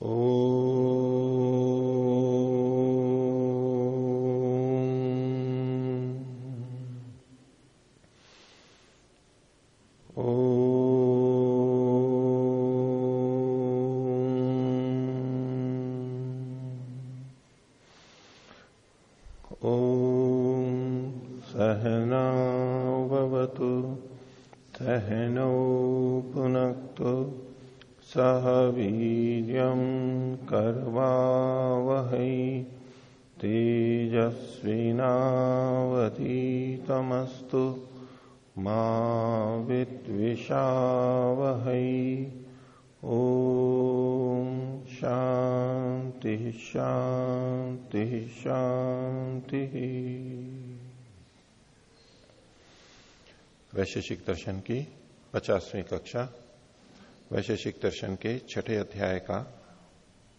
Oh. शान्तिः शान्तिः वैशेषिक दर्शन की पचासवीं कक्षा, वैशेषिक दर्शन के छठे अध्याय का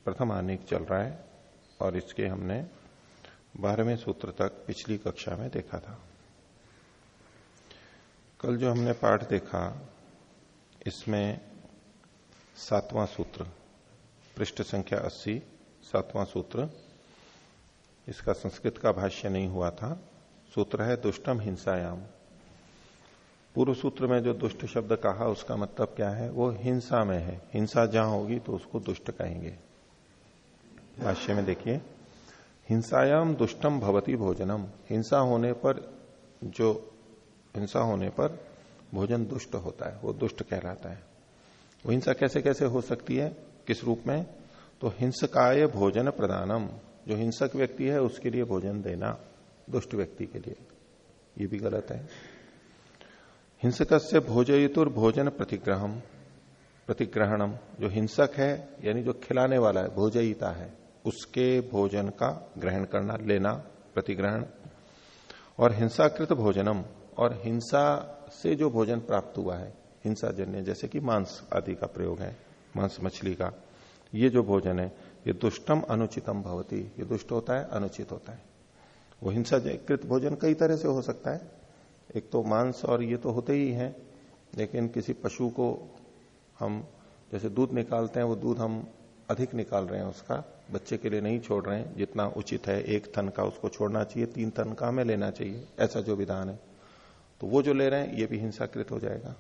प्रथम आनेक चल रहा है और इसके हमने बारहवें सूत्र तक पिछली कक्षा में देखा था। कल जो हमने पाठ देखा, इसमें सातवां सूत्र, पृष्ठ संख्या 80 सातवां सूत्र। इसका संस्कृत का भाष्य नहीं हुआ था। सूत्र है दुष्टम हिंसायाम। पूर्व सूत्र में जो दुष्ट शब्द कहा, उसका मतलब क्या है? वो हिंसा में है। हिंसा जहाँ होगी तो उसको दुष्ट कहेंगे। भाष्य में देखिए। हिंसायाम दुष्टम भवती भोजनम। हिंसा होने पर जो, हिंसा होने पर भोजन दुष्ट होता है। वो दुष्ट कहलाता है। वो हिंसा कैसे कैसे हो सकती है? किस रूप में? तो हिंसकाय भोजन प्रदानम। जो हिंसक व्यक्ति है, उसके लिए भोजन देना, दुष्ट व्यक्ति के लिए। ये भी गलत है। हिंसक से भोजयुतुर भोजन प्रतिग्रहम। प्रतिग्रहणम, जो हिंसक है, यानी जो खिलाने वाला है, भोजयिता है, उसके भोजन का ग्रहण करना, लेना, प्रतिग्रहण। और हिंसाकृत भोजनम, और हिंसा से जो भोजन प्राप्त हुआ है हिंसा जन्य जैसे कि मांस आदि का प्रयोग है, मांस मछली का। ये जो भोजन है, ये दुष्टम अनुचितम भवती। ये दुष्ट होता है, अनुचित होता है। वो हिंसा कृत भोजन कई तरह से हो सकता है। एक तो मांस और ये तो होते ही हैं, लेकिन किसी पशु को हम जैसे दूध निकालते हैं, वो दूध हम अधिक निकाल रहे हैं उसका, बच्चे के लिए नहीं छोड़ रहे हैं, जितना उचित है, एक थन का उसको छोड़ना चाहिए, तीन थन का हमें लेना चाहिए, ऐसा जो विधान है। तो वो जो ले रहे हैं, ये भी हिंसाकृत हो जाएगा।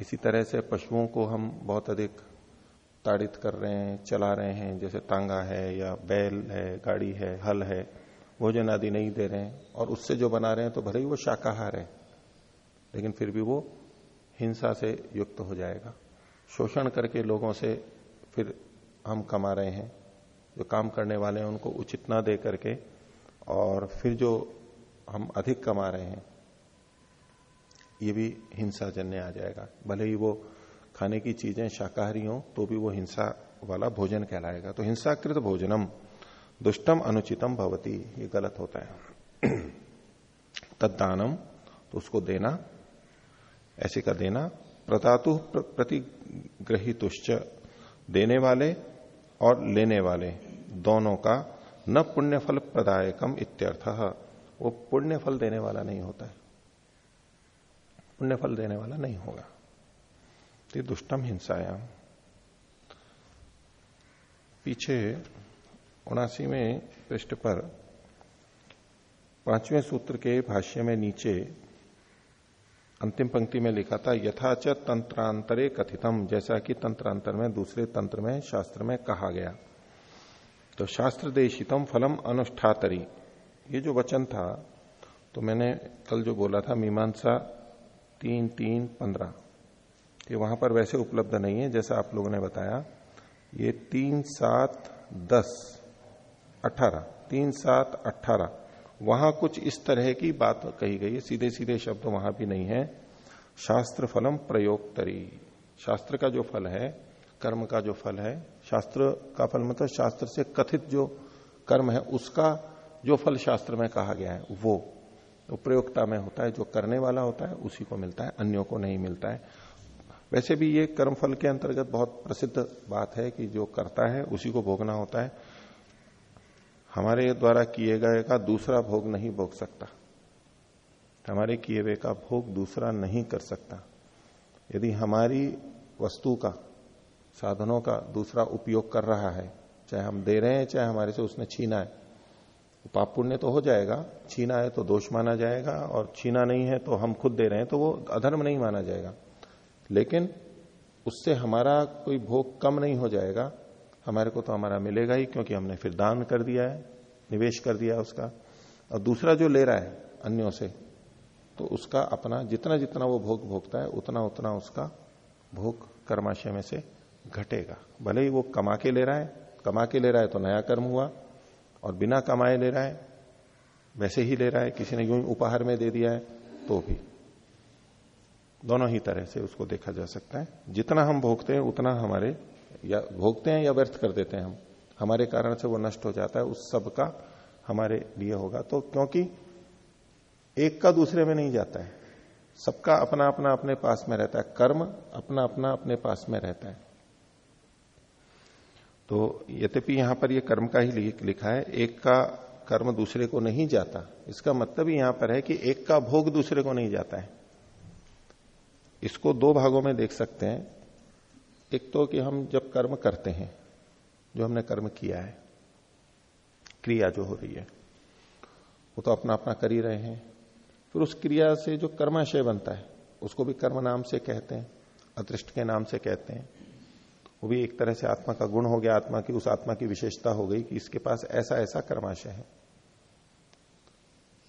इसी तरह से पशुओं को हम बहुत अधिक ताड़ित कर रहे हैं, चला रहे हैं, जैसे तांगा है या बैल है, गाड़ी है, हल है, भोजन आदि नहीं दे रहे हैं, और उससे जो बना रहे हैं तो भले ही वो शाकाहार है, लेकिन फिर भी वो हिंसा से युक्त हो जाएगा। शोषण करके लोगों से फिर हम कमा रहे हैं, जो काम करने वाले हैं उनको उचित ना दे करके, और फिर जो हम अधिक कमा रहे हैं, ये भी हिंसा जन्य आ जाएगा, भले ही वो खाने की चीज़ें शाकाहारी हो तो भी वो हिंसा वाला भोजन कहलाएगा। तो हिंसाकृत भोजनम, दुष्टम अनुचितम भवती, ये गलत होता है। तद्दानम तो उसको देना, ऐसे का देना। प्रतातु प्रतिग्रहितुश्च, देने वाले और लेने वाले, दोनों का न पुण्य फल प्रदायकम इत्यर्थ। वो पुण्य फल देने वाला नहीं होता है। पुण्य फल देने वाला नहीं होगा। तो दुष्टम हिंसायाम पीछे उनासी में पृष्ठ पर पाँचवें सूत्र के भाष्य में नीचे अंतिम पंक्ति में लिखा था यथाच तंत्रांतरे कथितम, जैसा कि तंत्रांतर में, दूसरे तंत्र में, शास्त्र में कहा गया। तो शास्त्र देशितम फलम अनुष्ठातरी। ये जो वचन था तो मैंने कल जो बोला था, मीमांसा तीन तीन पंद्रह। ये वहाँ पर वैसे उपलब्ध नहीं है, जैसा आप लोगों ने बताया। ये तीन सात दस अठारह, तीन सात अठारह। वहाँ कुछ इस तरह की बात कही गई है सीधे सीधे शब्द वहाँ भी नहीं है। शास्त्र फलम प्रयोग तरी शास्त्र का जो फल है, कर्म का जो फल है, शास्त्र का फल मतलब शास्त्र से कथित जो कर्म है, उसका जो फल शास्त्र में कहा गया है, वो। तो प्रयोगता में होता है, जो करने वाला होता है, उसी को मिलता है, अन्यों को नहीं मिलता है। वैसे भी ये कर्म फल के अंतर्गत बहुत प्रसिद्ध बात है कि जो करता है, उसी को भोगना होता है। हमारे द्वारा किए गए का दूसरा भोग नहीं भोग सकता। हमारे किए हुए का भोग दूसरा नहीं कर सकता। यदि हमारी वस्तु का, साधनों का दूसरा उपयोग कर रहा है, चाहे हम दे रहे हैं, चाहे हमारे से उसने छीना है पाप पुण्य तो हो जाएगा। छीना है तो दोष माना जाएगा, और छीना नहीं है तो हम खुद दे रहे हैं तो वो अधर्म नहीं माना जाएगा। लेकिन उससे हमारा कोई भोग कम नहीं हो जाएगा। हमारे को तो हमारा मिलेगा ही, क्योंकि हमने फिर दान कर दिया है, निवेश कर दिया उसका। और दूसरा जो ले रहा है अन्यों से तो उसका अपना जितना जितना वो भोग भोगता है, उतना उतना उसका भोग कर्माशय में से घटेगा। भले ही वो कमा के ले रहा है, कमा के ले रहा है तो नया कर्म हुआ, और बिना कमाए ले रहा है, वैसे ही ले रहा है, किसी ने यूँ उपहार में दे दिया है तो भी। दोनों ही तरह से उसको देखा जा सकता है। जितना हम भोगते हैं, उतना हमारे या भोगते हैं या व्यर्थ कर देते हैं हम। हमारे कारण से वो नष्ट हो जाता है, उस सब का हमारे लिए होगा। तो क्योंकि एक का दूसरे में नहीं जाता है। सबका अपना अपना अपने पास में रहता है। कर्म अपना अपना अपने पास में रहता है। तो यद्यपि यहाँ पर यह कर्म का ही लिखा है, एक का कर्म दूसरे को नहीं जाता। इसका मतलब यहाँ पर है कि एक का भोग दूसरे को नहीं जाता है। इसको दो भागों में देख सकते हैं। एक तो कि हम जब कर्म करते हैं, जो हमने कर्म किया है, क्रिया जो हो रही है, वो तो अपना अपना कर ही रहे हैं। फिर उस क्रिया से जो कर्माशय बनता है, उसको भी कर्म नाम से कहते हैं, अदृष्ट के नाम से कहते हैं। वो भी एक तरह से आत्मा का गुण हो गया, आत्मा की, उस आत्मा की विशेषता हो गई कि इसके पास ऐसा ऐसा कर्माशय है।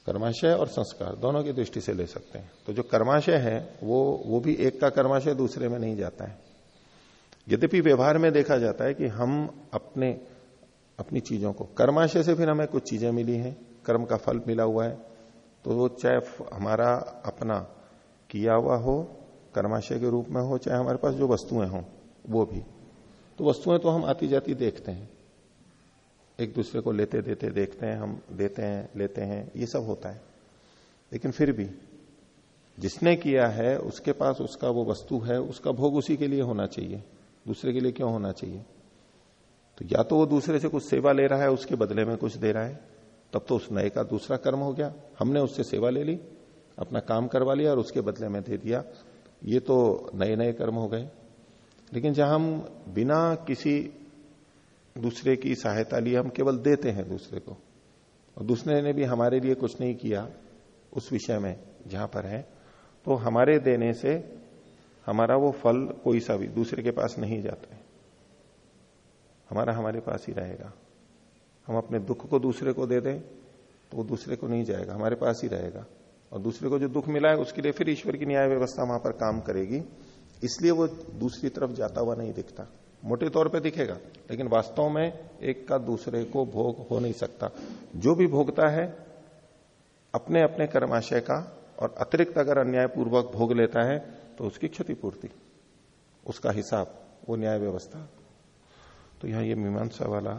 कर्माशय और संस्कार, दोनों की दृष्टि से ले सकते हैं। तो जो कर्माशय है, वो वो भी एक का कर्माशय, दूसरे में नहीं जाता है। यद्यपि व्यवहार में देखा जाता है कि हम अपने, अपनी चीज़ों को, कर्माशय से फिर हमें कुछ चीज़ें मिली हैं, कर्म का फल मिला हुआ है तो वो चाहे हमारा अपना किया हुआ हो, कर्माशय के रूप में हो, चाहे हमारे पास जो वस्तुएँ हों, वो भी। तो वस्तुएँ तो हम आती जाती देखते हैं। एक दूसरे को लेते देते देखते हैं, हम देते हैं, लेते हैं, ये सब होता है। लेकिन फिर भी, जिसने किया है, उसके पास उसका वो वस्तु है, उसका भोग उसी के लिए होना चाहिए। दूसरे के लिए क्यों होना चाहिए? तो या तो वो दूसरे से कुछ सेवा ले रहा है, उसके बदले में कुछ दे रहा है, तब तो उस नए का दूसरा कर्म हो गया। हमने उससे सेवा ले ली, अपना काम करवा लिया और उसके बदले में दे दिया। ये तो नए नए कर्म हो गए। लेकिन जहाँ हम बिना किसी दूसरे की सहायता लिए हम केवल देते हैं दूसरे को। और दूसरे ने भी हमारे लिए कुछ नहीं किया उस विषय में, जहाँ पर है। तो हमारे देने से हमारा वो फल कोई सा भी दूसरे के पास नहीं जाता हमारा हमारे पास ही रहेगा। हम अपने दुख को दूसरे को दे दें तो वो दूसरे को नहीं जाएगा, हमारे पास ही रहेगा। और दूसरे को जो दुख मिला है उसके लिए फिर ईश्वर की न्याय व्यवस्था वहाँ पर काम करेगी। इसलिए वो दूसरी तरफ़ जाता हुआ नहीं दिखता। मोटे तौर पे दिखेगा, लेकिन वास्तव में एक का दूसरे को भोग हो नहीं सकता। जो भी भोगता है अपने अपने कर्माशय का और अतिरिक्त अगर अन्यायपूर्वक भोग लेता है तो उसकी क्षतिपूर्ति, उसका हिसाब, वो न्याय व्यवस्था। तो यहाँ ये मीमांसा वाला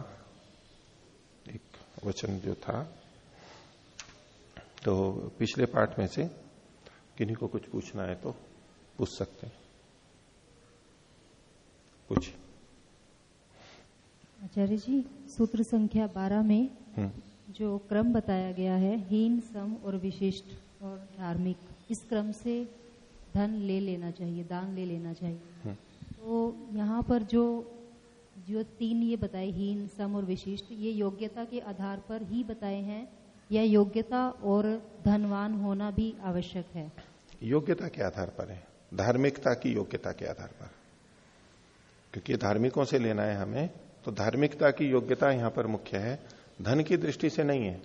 एक वचन जो था तो पिछले पाठ में से किन्हीं को कुछ पूछना है तो पूछ सकते हैं। कुछ। आचार्य जी सूत्र संख्या बारह में हम्म। जो क्रम बताया गया है हीन सम और विशिष्ट और धार्मिक इस क्रम से धन ले लेना चाहिए दान ले लेना चाहिए हम्म। तो यहाँ पर जो जो तीन ये बताए हीन सम और विशिष्ट ये योग्यता के आधार पर ही बताए हैं या योग्यता और धनवान होना भी आवश्यक है योग्यता के आधार पर है धार्मिकता की योग्यता के आधार पर क्योंकि धार्मिकों से लेना है हमें तो धार्मिकता की योग्यता यहाँ पर मुख्य है। धन की दृष्टि से नहीं है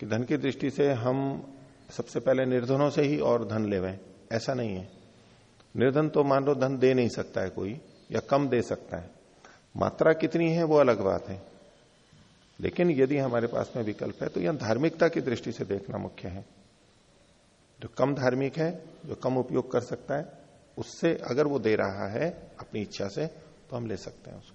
कि धन की दृष्टि से हम सबसे पहले निर्धनों से ही और धन लेवे। ऐसा नहीं है। निर्धन तो मान लो धन दे नहीं सकता है कोई, या कम दे सकता है। मात्रा कितनी है वो अलग बात है। लेकिन यदि हमारे पास में विकल्प है तो यह धार्मिकता की दृष्टि से देखना मुख्य है। जो कम धार्मिक है, जो कम उपयोग कर सकता है, उससे अगर वो दे रहा है अपनी इच्छा से तो हम ले सकते हैं उसको।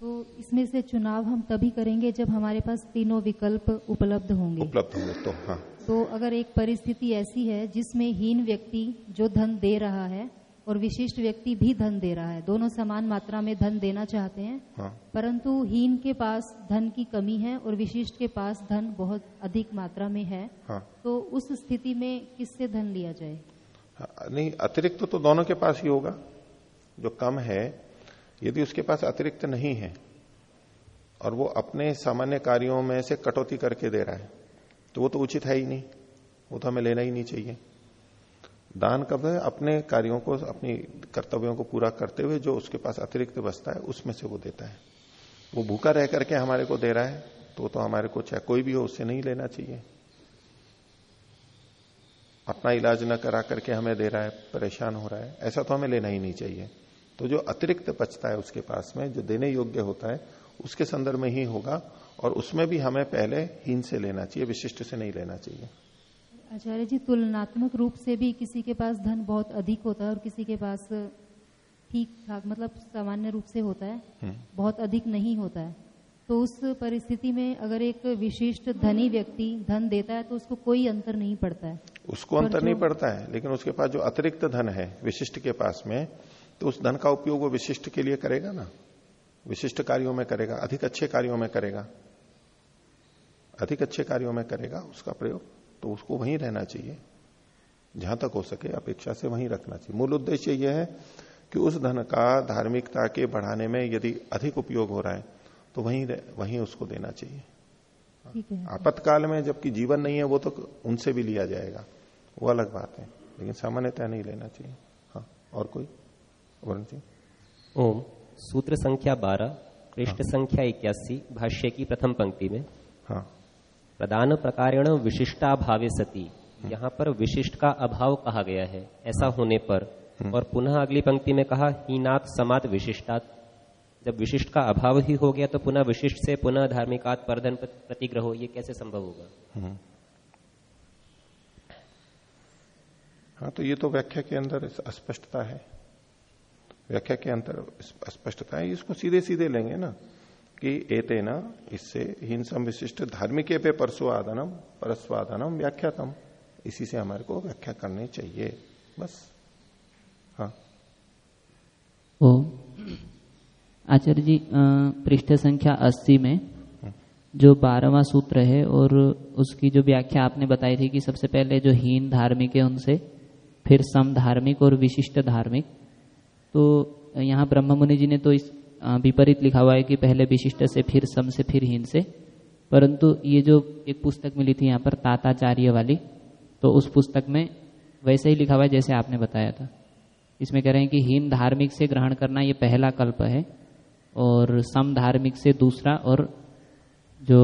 तो इसमें से चुनाव हम तभी करेंगे जब हमारे पास तीनों विकल्प उपलब्ध होंगे उपलब्ध होंगे तो हाँ तो अगर एक परिस्थिति ऐसी है जिसमें हीन व्यक्ति जो धन दे रहा है और विशिष्ट व्यक्ति भी धन दे रहा है दोनों समान मात्रा में धन देना चाहते हैं हाँ। परंतु हीन के पास धन की कमी है और विशिष्ट के पास धन बहुत अधिक मात्रा में है हाँ। तो उस स्थिति में किससे धन लिया जाए हाँ, नहीं अतिरिक्त तो, तो दोनों के पास ही होगा जो कम है यदि उसके पास अतिरिक्त नहीं है और वो अपने सामान्य कार्यों में से कटौती करके दे रहा है तो वो तो उचित है ही नहीं। वो तो हमें लेना ही नहीं चाहिए। दान कब है? अपने कार्यों को, अपनी कर्तव्यों को पूरा करते हुए जो उसके पास अतिरिक्त बचता है, उसमें से वो देता है। वो भूखा रह करके हमारे को दे रहा है तो तो हमारे को चाहे कोई भी हो, उससे नहीं लेना चाहिए। अपना इलाज न करा करके हमें दे रहा है, परेशान हो रहा है, ऐसा तो हमें लेना ही नहीं चाहिए। तो जो अतिरिक्त बचता है उसके पास में जो देने योग्य होता है उसके संदर्भ में ही होगा और उसमें भी हमें पहले हीन से लेना चाहिए विशिष्ट से नहीं लेना चाहिए। आचार्य जी तुलनात्मक रूप से भी किसी के पास धन बहुत अधिक होता है और किसी के पास ठीक ठाक मतलब सामान्य रूप से होता है हम्म। बहुत अधिक नहीं होता है। तो उस परिस्थिति में अगर एक विशिष्ट धनी व्यक्ति धन देता है तो उसको कोई अंतर नहीं पड़ता है। उसको अंतर नहीं पड़ता है लेकिन उसके पास जो अतिरिक्त धन है विशिष्ट के पास में तो उस धन का उपयोग वो विशिष्ट के लिए करेगा ना? विशिष्ट कार्यों में करेगा अधिक अच्छे कार्यों में करेगा। अधिक अच्छे कार्यों में करेगा उसका प्रयोग तो उसको वहीं रहना चाहिए। जहाँ तक हो सके अपेक्षा से वहीं रखना चाहिए। मूल उद्देश्य यह है कि उस धन का धार्मिकता के बढ़ाने में यदि अधिक उपयोग हो रहा है तो वहीं वहीं उसको देना चाहिए। आपातकाल में जबकि जीवन नहीं है वो तो उनसे भी लिया जाएगा। वो अलग बात है लेकिन सामान्यतः नहीं लेना चाहिए। हाँ और कोई? वरुण ओम। सूत्र संख्या बारह पृष्ठ हाँ। संख्या इक्यासी भाष्य की प्रथम पंक्ति में। हाँ। प्रदान प्रकारेण विशिष्टाभावे सती। यहाँ पर विशिष्ट का अभाव कहा गया है। ऐसा होने पर। हम्म। और पुनः अगली पंक्ति में कहा हीनात समात विशिष्टात। जब विशिष्ट का अभाव ही हो गया तो पुनः विशिष्ट से पुनः धार्मिकात परधन प्रतिग्रह। हो ये कैसे संभव होगा? हम्म। हाँ तो ये तो व्याख्या के अंदर अस्पष्टता है। व्याख्या के अंतर स्पष्टता है। इसको सीधे सीधे लेंगे ना कि एते न इससे हिंसम विशिष्ट धार्मिक पे परस्वादनम परस्वादनम व्याख्यातम। इसी से हमारे को व्याख्या करनी चाहिए। बस। हाँ। ओ। आचार्य जी पृष्ठ संख्या अस्सी में जो बारहवा सूत्र है और उसकी जो व्याख्या आपने बताई थी कि सबसे पहले जो हीन धार्मिक है उनसे फिर सम धार्मिक और विशिष्ट धार्मिक। तो यहाँ ब्रह्म मुनि जी ने तो इस विपरीत लिखा हुआ है कि पहले विशिष्ट से फिर सम से फिर हीन से। परंतु ये जो एक पुस्तक मिली थी यहाँ पर ताताचार्य वाली तो उस पुस्तक में वैसे ही लिखा हुआ है जैसे आपने बताया था। इसमें कह रहे हैं कि हीन धार्मिक से ग्रहण करना ये पहला कल्प है, और सम धार्मिक से दूसरा, और जो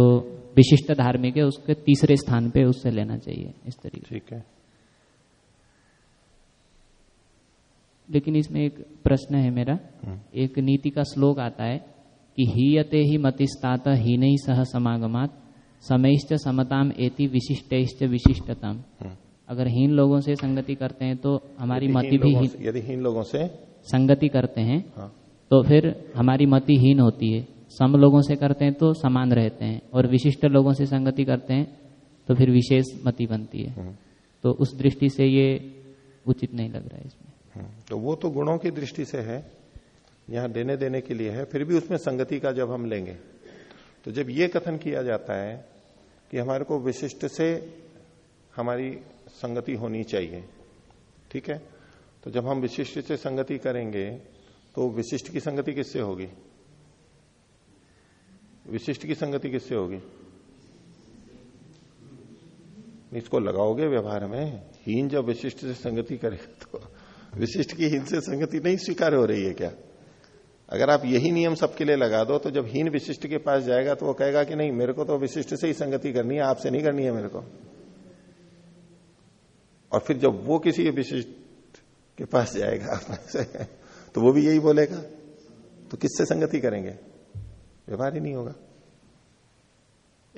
विशिष्ट धार्मिक है उसके तीसरे स्थान पे उससे लेना चाहिए इस तरीके ठीक है। लेकिन इसमें एक प्रश्न है मेरा हम्म। एक नीति का श्लोक आता है कि हीयते ही मतिस्तात ही नहीं सह समागमात समयश्च समताम एति विशिष्ट विशिष्टतम हम्म। अगर हीन लोगों से संगति करते हैं तो हमारी मति भी यदि हीन लोगों से संगति करते हैं हाँ। तो फिर हमारी मति हीन होती है सम लोगों से करते हैं तो समान रहते हैं और विशिष्ट लोगों से संगति करते हैं तो फिर विशेष मति बनती है हम्म। तो उस दृष्टि से ये उचित नहीं लग रहा है इसमें तो वो तो गुणों की दृष्टि से है, यहाँ देने देने के लिए है, फिर भी उसमें संगति का जब हम लेंगे तो जब ये कथन किया जाता है कि हमारे को विशिष्ट से हमारी संगति होनी चाहिए, ठीक है? तो जब हम विशिष्ट से संगति करेंगे तो विशिष्ट की संगति किससे होगी? विशिष्ट की संगति किससे होगी? इसको लगाओगे व्यवहार में, हीन जब विशिष्ट से संगति करेगा तो विशिष्ट की हीन से संगति नहीं स्वीकार हो रही है क्या? अगर आप यही नियम सबके लिए लगा दो तो जब हीन विशिष्ट के पास जाएगा तो वो कहेगा कि नहीं, मेरे को तो विशिष्ट से ही संगति करनी है, आपसे नहीं करनी है मेरे को। और फिर जब वो किसी विशिष्ट के पास जाएगा तो वो भी यही बोलेगा तो किससे संगति करेंगे? व्यवहार ही नहीं होगा।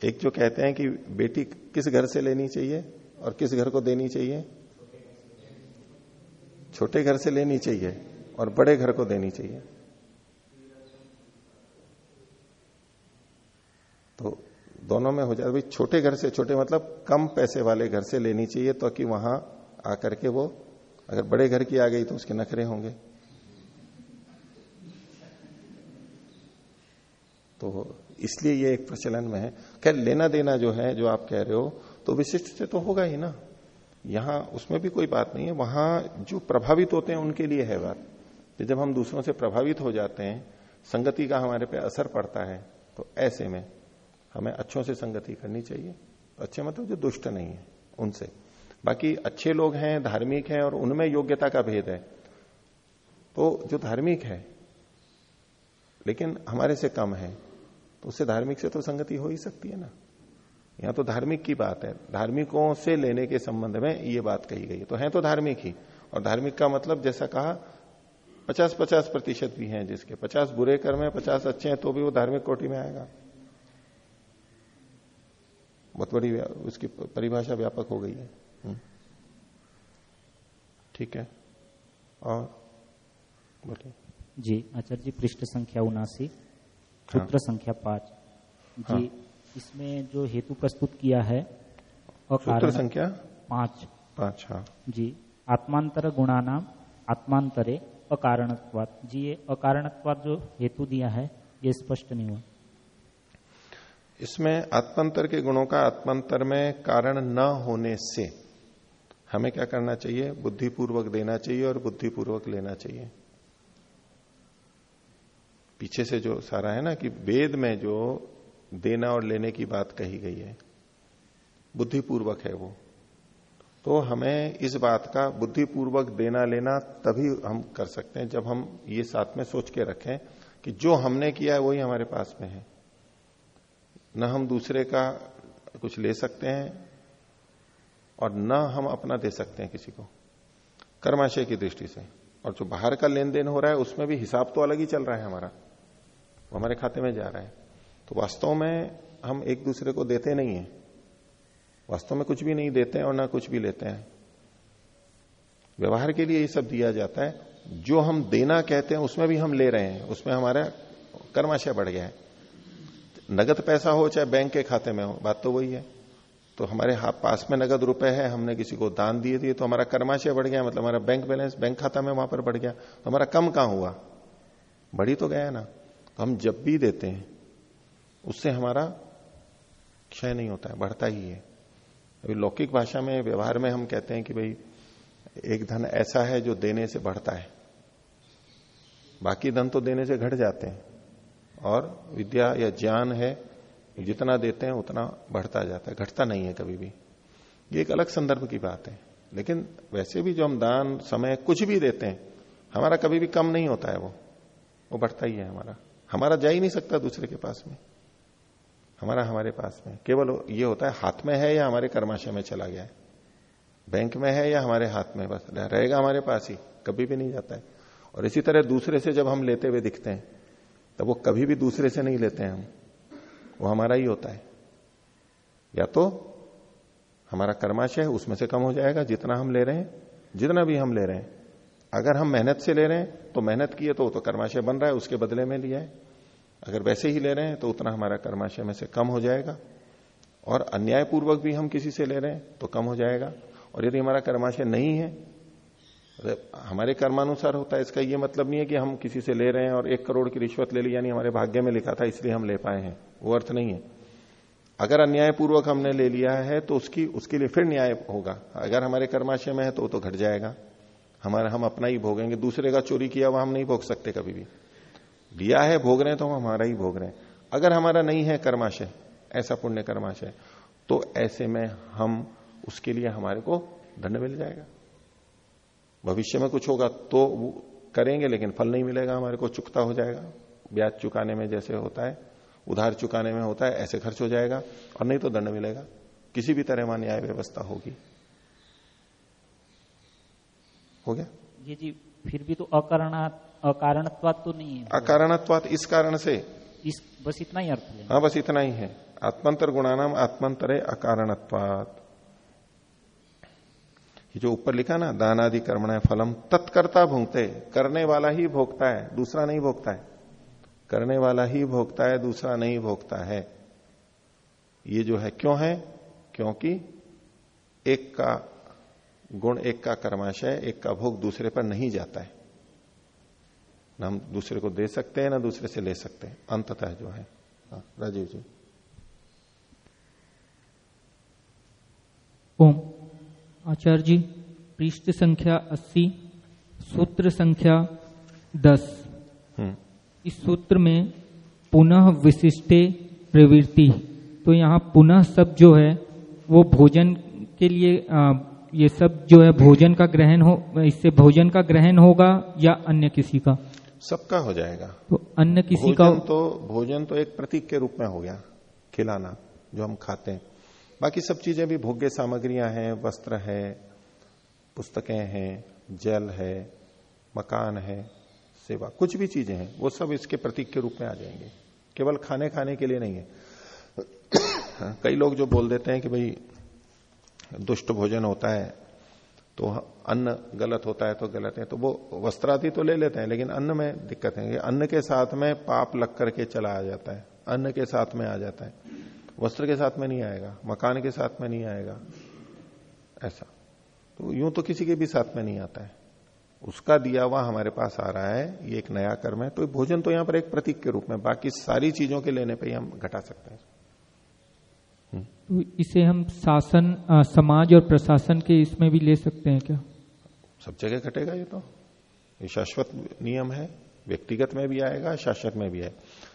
एक जो कहते हैं कि बेटी किस घर से लेनी चाहिए और किस घर को देनी चाहिए? छोटे घर से लेनी चाहिए और बड़े घर को देनी चाहिए। तो दोनों में हो जाए भाई छोटे घर से, छोटे मतलब कम पैसे वाले घर से लेनी चाहिए तो कि वहाँ आकर के वो, अगर बड़े घर की आ गई तो उसके नखरे होंगे। तो इसलिए ये एक प्रचलन में है। खैर, लेना देना जो है, जो आप कह रहे हो तो विशिष्ट से तो होगा ही ना। यहाँ उसमें भी कोई बात नहीं है। वहाँ जो प्रभावित होते हैं, उनके लिए है बात। तो जब हम दूसरों से प्रभावित हो जाते हैं, संगति का हमारे पे असर पड़ता है तो ऐसे में हमें अच्छों से संगति करनी चाहिए। अच्छे मतलब जो दुष्ट नहीं है, उनसे। बाकी अच्छे लोग हैं, धार्मिक हैं, और उनमें योग्यता का भेद है। तो जो धार्मिक है, लेकिन हमारे से कम है तो उससे धार्मिक से तो संगति हो ही सकती है ना। यहाँ तो धार्मिक की बात है। धार्मिकों से लेने के संबंध में ये बात कही गई है। तो है तो धार्मिक ही। और धार्मिक का मतलब जैसा कहा पचास पचास प्रतिशत भी हैं जिसके। पचास बुरे कर्म है पचास अच्छे हैं तो भी वो धार्मिक कोटि में आएगा। बहुत बड़ी उसकी परिभाषा व्यापक हो गई है। हम्म। ठीक है। और बोलिए। जी आचार्य जी पृष्ठ संख्या उनासी सूत्र हाँ। संख्या पाँच। जी हाँ। इसमें जो हेतु प्रस्तुत किया है और सूत्र संख्या? पाँच। पाँच हाँ। जी। आत्मांतर गुणानाम आत्मांतरे अकारणत्वाद जी ये अकारणत्वाद जो हेतु दिया है ये स्पष्ट नहीं हुआ। इसमें आत्मांतर के गुणों का आत्मांतर में कारण न होने से हमें क्या करना चाहिए? बुद्धिपूर्वक देना चाहिए और बुद्धिपूर्वक लेना चाहिए। पीछे से जो सारा है ना कि वेद में जो देना और लेने की बात कही गई है। बुद्धिपूर्वक है वो। तो हमें इस बात का बुद्धिपूर्वक देना लेना तभी हम कर सकते हैं, जब हम ये साथ में सोच के रखें कि जो हमने किया है वही हमारे पास में है। न हम दूसरे का कुछ ले सकते हैं और न हम अपना दे सकते हैं किसी को, कर्माशय की दृष्टि से। और जो बाहर का लेन देन हो रहा है, उसमें भी हिसाब तो अलग ही चल रहा है हमारा। वो हमारे खाते में जा रहा है। तो वास्तव में हम एक दूसरे को देते नहीं है। वास्तव में कुछ भी नहीं देते हैं और ना कुछ भी लेते हैं। व्यवहार के लिए ये सब दिया जाता है। जो हम देना कहते हैं, उसमें भी हम ले रहे हैं। उसमें हमारा कर्माशय बढ़ गया है। नगद पैसा हो, चाहे बैंक के खाते में हो, बात तो वही है। तो हमारे हाँ पास में नगद रुपए है, हमने किसी को दान दिए दिए तो हमारा कर्माशय बढ़ गया। मतलब हमारा बैंक बैलेंस, बैंक खाता में वहाँ पर बढ़ गया। तो हमारा कम कहाँ हुआ? बढ़ी तो गया ना। तो हम जब भी देते हैं उससे हमारा क्षय नहीं होता है, बढ़ता ही है। अभी लौकिक भाषा में, व्यवहार में हम कहते हैं कि भाई, एक धन ऐसा है जो देने से बढ़ता है। बाकी धन तो देने से घट जाते हैं। और विद्या या ज्ञान है, जितना देते हैं, उतना बढ़ता जाता है। घटता नहीं है कभी भी। ये एक अलग संदर्भ की बात है। लेकिन वैसे भी जो हम दान, समय, कुछ भी देते हैं, हमारा कभी भी कम नहीं होता है वो। वो बढ़ता ही है हमारा। हमारा जा ही नहीं सकता दूसरे के पास में। हमारा हमारे पास में। केवल ये होता है हाथ में है या हमारे कर्माशय में चला गया है? बैंक में है या हमारे हाथ में? बस रहेगा हमारे पास ही कभी भी नहीं जाता है। और इसी तरह दूसरे से जब हम लेते हुए दिखते हैं तब वो कभी भी दूसरे से नहीं लेते हैं हम। वो हमारा ही होता है। या तो हमारा कर्माशय उसमें से कम हो जाएगा जितना हम ले रहे हैं जितना भी हम ले रहे हैं। अगर हम मेहनत से ले रहे हैं तो मेहनत की है तो, तो कर्माशय बन रहा है उसके बदले में लिया है। अगर वैसे ही ले रहे हैं तो उतना हमारा कर्माशय में से कम हो जाएगा। और अन्यायपूर्वक भी हम किसी से ले रहे हैं तो कम हो जाएगा। और यदि हमारा कर्माशय नहीं है हमारे कर्मानुसार होता है, इसका यह मतलब नहीं है कि हम किसी से ले रहे हैं और एक करोड़ की रिश्वत ले ली, यानी हमारे भाग्य में लिखा था, इसलिए हम ले पाए हैं। वो अर्थ नहीं है। अगर अन्यायपूर्वक हमने ले लिया है तो उसकी, उसके लिए फिर न्याय होगा। अगर हमारे कर्माशय में है तो वो तो घट जाएगा। हमारा, हम अपना ही भोगेंगे। दूसरे का चोरी किया हुआ हम नहीं भोग सकते कभी भी। लिया है, भोग रहे हैं तो हम हमारा ही भोग रहे हैं। अगर हमारा नहीं है कर्माशय, ऐसा पुण्य कर्माशय तो ऐसे में हम उसके लिए हमारे को दंड मिल जाएगा। भविष्य में कुछ होगा तो करेंगे, लेकिन फल नहीं मिलेगा हमारे को, चुकता हो जाएगा। ब्याज चुकाने में जैसे होता है, उधार चुकाने में होता है, ऐसे खर्च हो जाएगा, और नहीं तो दंड मिलेगा। किसी भी तरह वहाँ न्याय व्यवस्था होगी। हो गया? ये जी, फिर भी तो अकारणा अकारणत्वात तो नहीं है। अकारणत्वात इस कारण से। इस बस इतना ही अर्थ है। हाँ बस इतना ही है। आत्मंतर गुणानाम आत्मंतरे अकारणत्वात। ये जो ऊपर लिखा ना दान आदि कर्मण फलम तत्कर्ता भोगते करने वाला ही भोगता है दूसरा नहीं भोगता है। करने वाला ही भोगता है दूसरा नहीं भोगता है। ये जो है क्यों है? क्योंकि एक का गुण एक का कर्माशय एक का भोग दूसरे पर नहीं जाता है। ना हम दूसरे को दे सकते हैं ना दूसरे से ले सकते हैं। अंततः जो है हाँ, राजीव जी। ओम। आचार्य जी पृष्ठ संख्या 80 सूत्र संख्या दस। हम्म। इस सूत्र में पुनः विशिष्टे प्रवृत्ति। तो यहाँ पुनः सब जो है वो भोजन के लिए आ, ये सब जो है भोजन का ग्रहण हो इससे भोजन का ग्रहण होगा या अन्य किसी का? सबका हो जाएगा। तो अन्य किसी का तो भोजन तो एक प्रतीक के रूप में हो गया खिलाना जो हम खाते हैं। बाकी सब चीज़ें भी भोग्य सामग्रियाँ हैं वस्त्र है पुस्तकें हैं जल है मकान है सेवा कुछ भी चीज़ें हैं वो सब इसके प्रतीक के रूप में आ जाएँगे। केवल खाने खाने के लिए नहीं है कई लोग जो बोल देते हैं कि भाई दुष्ट भोजन होता है तो अन्न गलत होता है तो गलत है तो वो वस्त्रादि तो ले लेते हैं, लेकिन अन्न में दिक्कत है। अन्न के साथ में पाप लग करके चला आ जाता है। अन्न के साथ में आ जाता है। वस्त्र के साथ में नहीं आएगा, मकान के साथ में नहीं आएगा, ऐसा। तो यूँ तो किसी के भी साथ में नहीं आता है। उसका दिया हुआ हमारे पास आ रहा है, ये एक नया कर्म है तो भोजन तो यहाँ पर एक प्रतीक के रूप में, बाकी सारी चीज़ों के लेने पर हम घटा सकते हैं। इसे हम शासन समाज और प्रशासन के इसमें भी ले सकते हैं क्या? सब जगह घटेगा ये तो। ये शाश्वत नियम है, व्यक्तिगत में भी आएगा, शासक में भी है।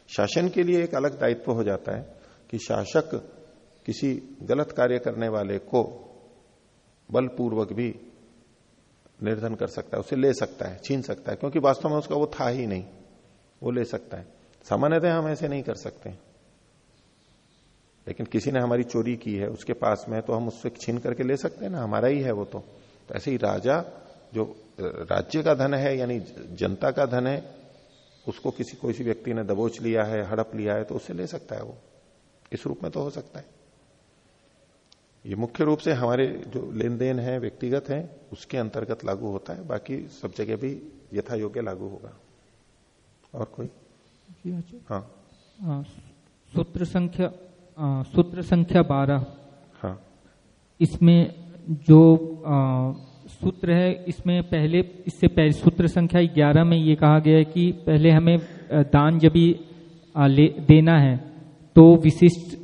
शासन के लिए एक अलग दायित्व हो जाता है कि शासक किसी गलत कार्य करने वाले को बलपूर्वक भी निर्धन कर सकता है, उसे ले सकता है, छीन सकता है, क्योंकि वास्तव में उसका वो था ही नहीं, वो ले सकता है। सामान्यतः हम ऐसे नहीं कर सकते। लेकिन किसी ने हमारी चोरी की है उसके पास में तो हम उससे छीन करके ले सकते हैं ना हमारा ही है वो तो, तो ऐसे ही राजा जो राज्य का धन है यानी जनता का धन है उसको किसी कोई व्यक्ति ने दबोच लिया है हड़प लिया है तो उससे ले सकता है वो। इस रूप में तो हो सकता है। ये मुख्य रूप से हमारे जो लेन देन है व्यक्तिगत है उसके अंतर्गत लागू होता है बाकी सब जगह भी यथा योग्य लागू होगा। और कोई? हाँ, हाँ सूत्र संख्या सूत्र संख्या बारह हाँ इसमें जो सूत्र है इसमें पहले इससे पहले सूत्र संख्या ग्यारह में ये कहा गया है कि पहले हमें दान जब भी देना है तो विशिष्ट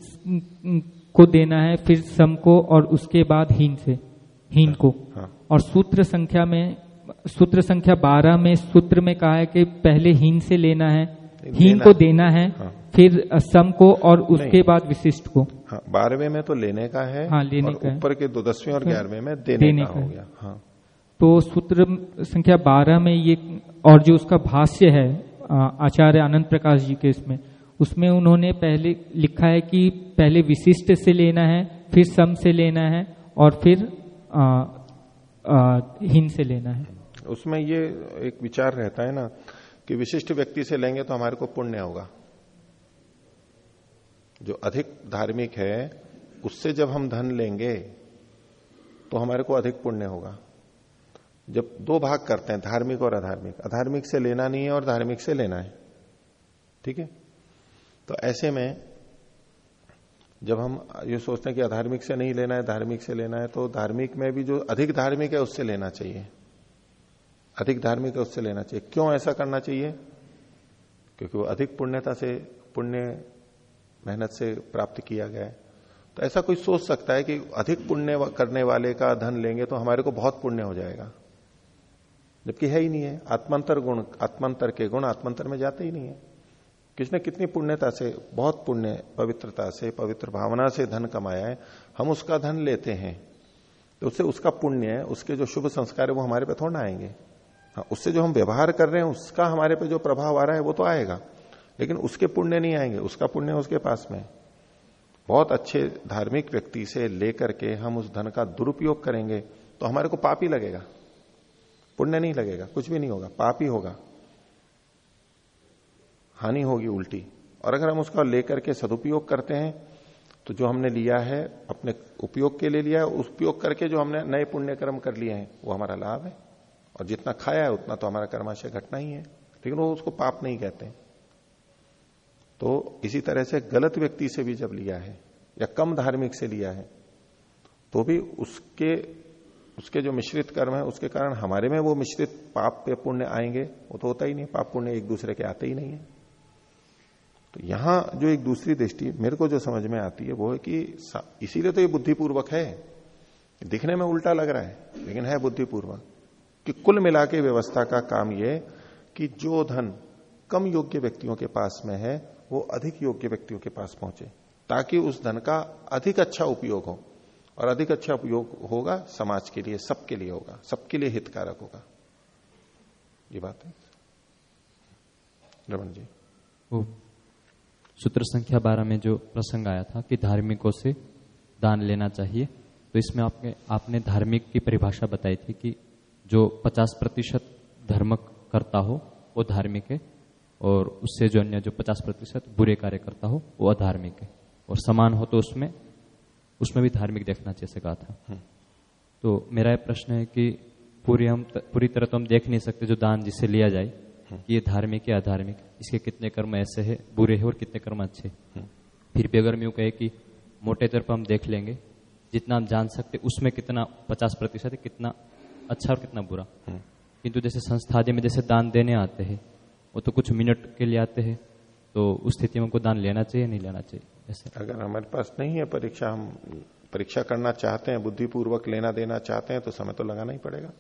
को देना है फिर सम को और उसके बाद हीन से हीन को हाँ। और सूत्र संख्या में सूत्र संख्या बारह में सूत्र में कहा है कि पहले हीन से लेना है हीन को देना है हाँ। फिर सम को और उसके बाद विशिष्ट को। हाँ, बारहवें में तो लेने का है हाँ लेने का ऊपर के दो दसवें और ग्यारहवें में देने, देने का, का हो गया हाँ। तो सूत्र संख्या बारह में ये और जो उसका भाष्य है आचार्य आनंद प्रकाश जी के इसमें उसमें उन्होंने पहले लिखा है कि पहले विशिष्ट से लेना है फिर सम से लेना है और फिर हिन से लेना है। उसमें ये एक विचार रहता है ना कि विशिष्ट व्यक्ति से लेंगे तो हमारे को पुण्य होगा। जो अधिक धार्मिक है, उससे जब हम धन लेंगे तो हमारे को अधिक पुण्य होगा। जब दो भाग करते हैं, धार्मिक और अधार्मिक। अधार्मिक से लेना नहीं है और धार्मिक से लेना है। ठीक है? तो ऐसे में, जब हम ये सोचते हैं कि अधार्मिक से नहीं लेना है, धार्मिक से लेना है तो धार्मिक में भी जो अधिक धार्मिक है, उससे लेना चाहिए। अधिक धार्मिक है, उससे लेना चाहिए। क्यों ऐसा करना चाहिए? क्योंकि वो अधिक पुण्यता से, पुण्य मेहनत से प्राप्त किया गया है। तो ऐसा कोई सोच सकता है कि अधिक पुण्य करने वाले का धन लेंगे तो हमारे को बहुत पुण्य हो जाएगा। जबकि है ही नहीं है। आत्मांतर गुण, आत्मांतर के गुण आत्मांतर में जाते ही नहीं है। किसने कितनी पुण्यता से, बहुत पुण्य, पवित्रता से, पवित्र भावना से धन कमाया है, हम उसका धन लेते हैं। तो उससे उसका पुण्य है, उसके जो शुभ संस्कार है वो हमारे पे थोड़ा आएँगे। हाँ उससे जो हम व्यवहार कर रहे हैं, उसका हमारे पे जो प्रभाव आ रहा है वो तो आएगा। लेकिन उसके पुण्य नहीं आएँगे, उसका पुण्य उसके पास में। बहुत अच्छे धार्मिक व्यक्ति से लेकर के हम उस धन का दुरुपयोग करेंगे तो हमारे को पाप ही लगेगा। पुण्य नहीं लगेगा, कुछ भी नहीं होगा, पाप ही होगा। हानि होगी उल्टी। और अगर हम उसका लेकर के सदुपयोग करते हैं तो जो हमने लिया है, अपने उपयोग के लिए लिया है उपयोग करके जो हमने नए पुण्य कर्म कर लिए हैं, वो हमारा लाभ है। और जितना खाया है, उतना तो हमारा कर्माशय घटना ही है। लेकिन वो उसको पाप नहीं कहते। तो इसी तरह से गलत व्यक्ति से भी जब लिया है, या कम धार्मिक से लिया है तो भी उसके उसके जो मिश्रित कर्म है, उसके कारण हमारे में वो मिश्रित पाप पे पुण्य आएँगे, वो तो होता ही नहीं, पाप पुण्य एक दूसरे के आते ही नहीं है। तो यहाँ जो एक दूसरी दृष्टि मेरे को जो समझ में आती है, वो है कि इसीलिए तो ये बुद्धिपूर्वक है। दिखने में उल्टा लग रहा है, लेकिन है बुद्धिपूर्वक, कि कुल मिला के व्यवस्था का काम ये कि जो धन कम योग्य व्यक्तियों के पास में है वो अधिक योग्य व्यक्तियों के पास पहुँचे, ताकि उस धन का अधिक अच्छा उपयोग हो। और अधिक अच्छा उपयोग होगा समाज के लिए, सबके लिए होगा, सबके लिए हितकारक होगा। ये बात है। रमन जी। सूत्र संख्या बारह में जो प्रसंग आया था कि धार्मिकों से दान लेना चाहिए तो इसमें आपने आपने धार्मिक की परिभाषा बताई थी कि जो 50 प्रतिशत धर्म करता हो, वो धार्मिक है। और उससे जो अन्य जो 50 प्रतिशत बुरे कार्य करता हो वो अधार्मिक है और समान हो तो उसमें उसमें भी धार्मिक देखना जैसे कहा था हम्म। तो मेरा यह प्रश्न है कि पूरी हम पूरी तरह तो हम देख नहीं सकते जो दान जिससे लिया जाए हम्म। कि ये धार्मिक या अधार्मिक इसके कितने कर्म ऐसे है बुरे है और कितने कर्म अच्छे हम्म। फिर भी अगर मैं कहे कि मोटे तौर पर हम देख लेंगे जितना हम जान सकते उसमें कितना पचास प्रतिशत कितना अच्छा और कितना बुरा। किंतु जैसे संस्था में जैसे दान देने आते हैं वो तो कुछ मिनट के लिए आते हैं तो उस स्थिति में उनको दान लेना चाहिए, नहीं लेना चाहिए, ऐसे। अगर हमारे पास नहीं है परीक्षा, हम परीक्षा करना चाहते हैं, बुद्धिपूर्वक लेना देना चाहते हैं तो समय तो लगाना ही पड़ेगा।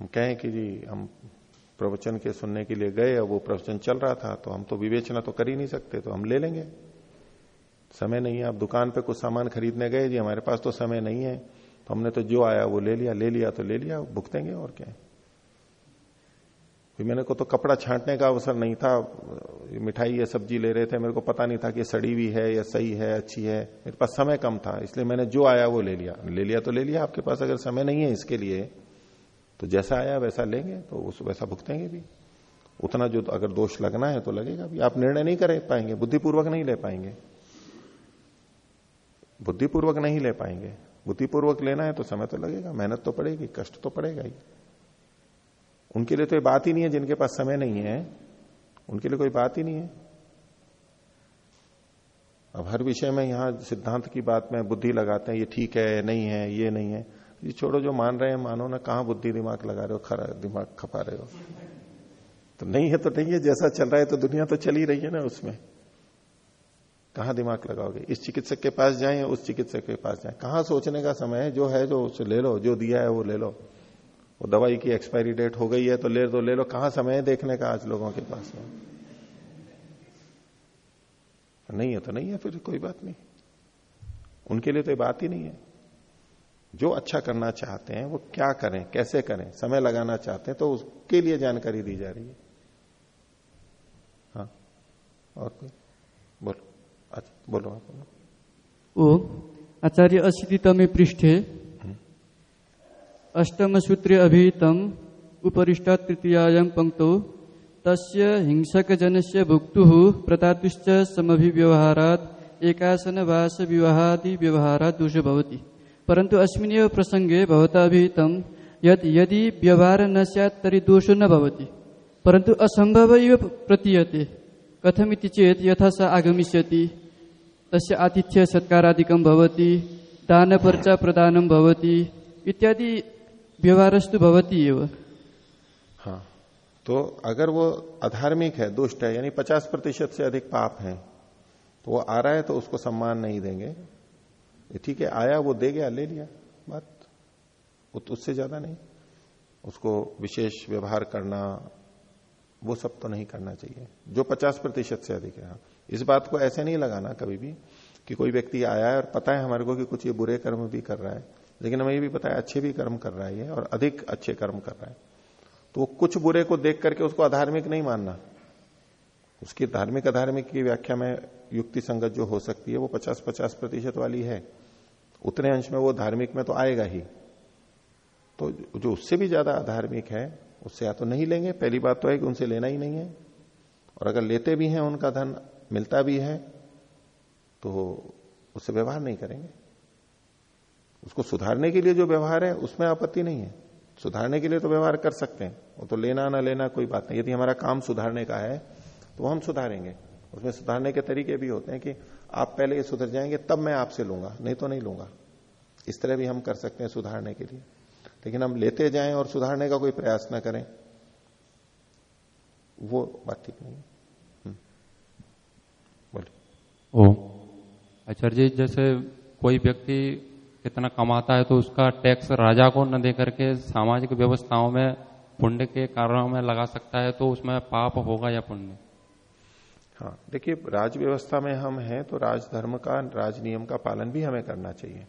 हम कहें कि जी, हम प्रवचन के सुनने के लिए गए और वो प्रवचन चल रहा था तो हम तो विवेचना तो कर ही नहीं सकते तो हम ले लेंगे। समय नहीं है, आप दुकान पे कुछ सामान खरीदने गए, जी, हमारे पास तो समय नहीं है तो हमने तो जो आया वो ले लिया ले लिया तो ले लिया, भुगतेंगे और क्या मैंने को तो कपड़ा छांटने का अवसर नहीं था मिठाई, या सब्ज़ी ले रहे थे, मेरे को पता नहीं था कि सड़ी हुई है या सही है, अच्छी है। मेरे पास समय कम था, इसलिए मैंने जो आया वो ले लिया। ले लिया तो ले लिया, आपके पास अगर समय नहीं है इसके लिए तो जैसा आया वैसा लेंगे तो उस, वैसा भुगतेंगे भी। उतना जो अगर दोष लगना है तो लगेगा भी। आप निर्णय नहीं कर पाएँगे, बुद्धिपूर्वक नहीं ले पाएँगे। बुद्धिपूर्वक नहीं ले पाएँगे। बुद्धिपूर्वक लेना है तो समय तो लगेगा, मेहनत तो पड़ेगी, कष्ट तो पड़ेगा ही। उनके लिए तो ये बात ही नहीं है जिनके पास समय नहीं है। उनके लिए कोई बात ही नहीं है। अब हर विषय में यहाँ सिद्धांत की बात में बुद्धि लगाते हैं, ये ठीक है, नहीं है, ये नहीं है। ये छोड़ो, जो मान रहे हैं, मानो ना, कहाँ बुद्धि दिमाग लगा रहे हो, खरा, दिमाग खपा रहे हो। तो नहीं है तो नहीं है, जैसा चल रहा है तो दुनिया तो चल ही रही है ना उसमें। कहाँ दिमाग लगाओगे? इस चिकित्सक के पास जाए उस चिकित्सक के पास जाए? कहाँ सोचने का समय है? जो है, जो उसे ले लो, जो दिया है वो ले लो। वो दवाई की एक्सपायरी डेट हो गई है तो ले दो ले लो। कहाँ समय है देखने का आज लोगों के पास में? नहीं है तो नहीं है फिर, कोई बात नहीं। उनके लिए तो ये बात ही नहीं है। जो अच्छा करना चाहते हैं, वो क्या करें, कैसे करें? समय लगाना चाहते हैं तो उसके लिए जानकारी दी जा रही है। हाँ और कोई? बोलो अच्छा बोलो आप। ओ, आचार्य पृष्ठे। अष्टम सूत्रे अभिहितम उपरिष्टा तृतीयां पंक्तो तस्य हिंसक जनस्य भुक्तु प्रतातुश्च समभिव्यवहारात् एकासन वास विवाहादि व्यवहारात् दोष भवति। परंतु अस्मिन् प्रसंगे भवता अभिहितं यद यदि व्यवहार न स्यात् तर्हि दोषो न भवति। परन्तु असम्भव प्रतीयते। कथमिति चेत् यथा स आगमिष्यति, तस्य आतिथ्य सत्कारादिकं भवति दानपर्चा प्रदानं भवति, इत्यादि व्यवहारस्तु भवति हाँ तो अगर वो अधार्मिक है, दुष्ट है, यानी पचास प्रतिशत से अधिक पाप है तो वो आ रहा है तो उसको सम्मान नहीं देंगे। ठीक है, आया, वो दे गया, ले लिया, बात। तो उससे ज़्यादा नहीं। उसको विशेष व्यवहार करना, वो सब तो नहीं करना चाहिए, जो पचास प्रतिशत से अधिक है। हाँ। इस बात को ऐसे नहीं लगाना कभी भी कि कोई व्यक्ति आया है और पता है हमारे को कि कुछ ये बुरे कर्म भी कर रहा है। लेकिन हमें ये भी पता है, अच्छे भी कर्म कर रहा है और अधिक अच्छे कर्म कर रहा है। तो कुछ बुरे को देख करके उसको अधार्मिक नहीं मानना। उसकी धार्मिक अधार्मिक की व्याख्या में युक्ति संगत जो हो सकती है, वो पचास पचास प्रतिशत वाली है। उतने अंश में वो धार्मिक में तो आएगा ही। तो जो उससे भी ज़्यादा अधार्मिक है, उससे या तो नहीं लेंगे, पहली बात तो है कि उनसे लेना ही नहीं है। और अगर लेते भी हैं, उनका धन मिलता भी है तो उससे व्यवहार नहीं करेंगे। उसको सुधारने के लिए जो व्यवहार है, उसमें आपत्ति नहीं है। सुधारने के लिए तो व्यवहार कर सकते हैं। वो तो लेना ना लेना कोई बात नहीं। यदि हमारा काम सुधारने का है तो हम सुधारेंगे। उसमें सुधारने के तरीके भी होते हैं कि आप पहले ये सुधर जाएँगे, तब मैं आपसे लूँगा, नहीं तो नहीं लूँगा। इस तरह भी हम कर सकते हैं सुधारने के लिए। लेकिन हम लेते जाएँ और सुधारने का कोई प्रयास ना करें, वो बात ठीक नहीं हम्म। बोलिए। ओ, आचार्य जी, जैसे कोई व्यक्ति कितना कमाता है तो उसका टैक्स राजा को न दे करके सामाजिक व्यवस्थाओं में, पुण्य के कारणों में लगा सकता है तो उसमें पाप होगा या पुण्य? हाँ देखिए राज व्यवस्था में हम हैं तो राजधर्म का राज नियम का पालन भी हमें करना चाहिए।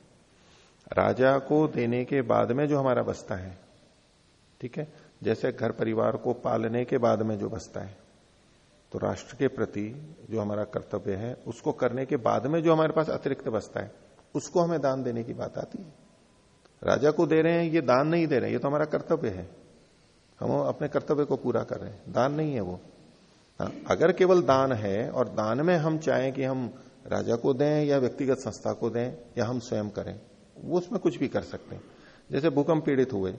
राजा को देने के बाद में जो हमारा बसता है, ठीक है? जैसे घर परिवार को पालने के बाद में जो बसता है तो राष्ट्र के प्रति जो हमारा कर्तव्य है, उसको करने के बाद में जो हमारे पास अतिरिक्त बसता है उसको हमें दान देने की बात आती है। राजा को दे रहे हैं ये दान नहीं दे रहे ये तो हमारा कर्तव्य है। हम अपने कर्तव्य को पूरा कर रहे हैं। दान नहीं है वो। हाँ, अगर केवल दान है और दान में हम चाहें कि हम राजा को दें या व्यक्तिगत संस्था को दें या हम स्वयं करें वो उसमें कुछ भी कर सकते हैं। जैसे भूकंप पीड़ित हुए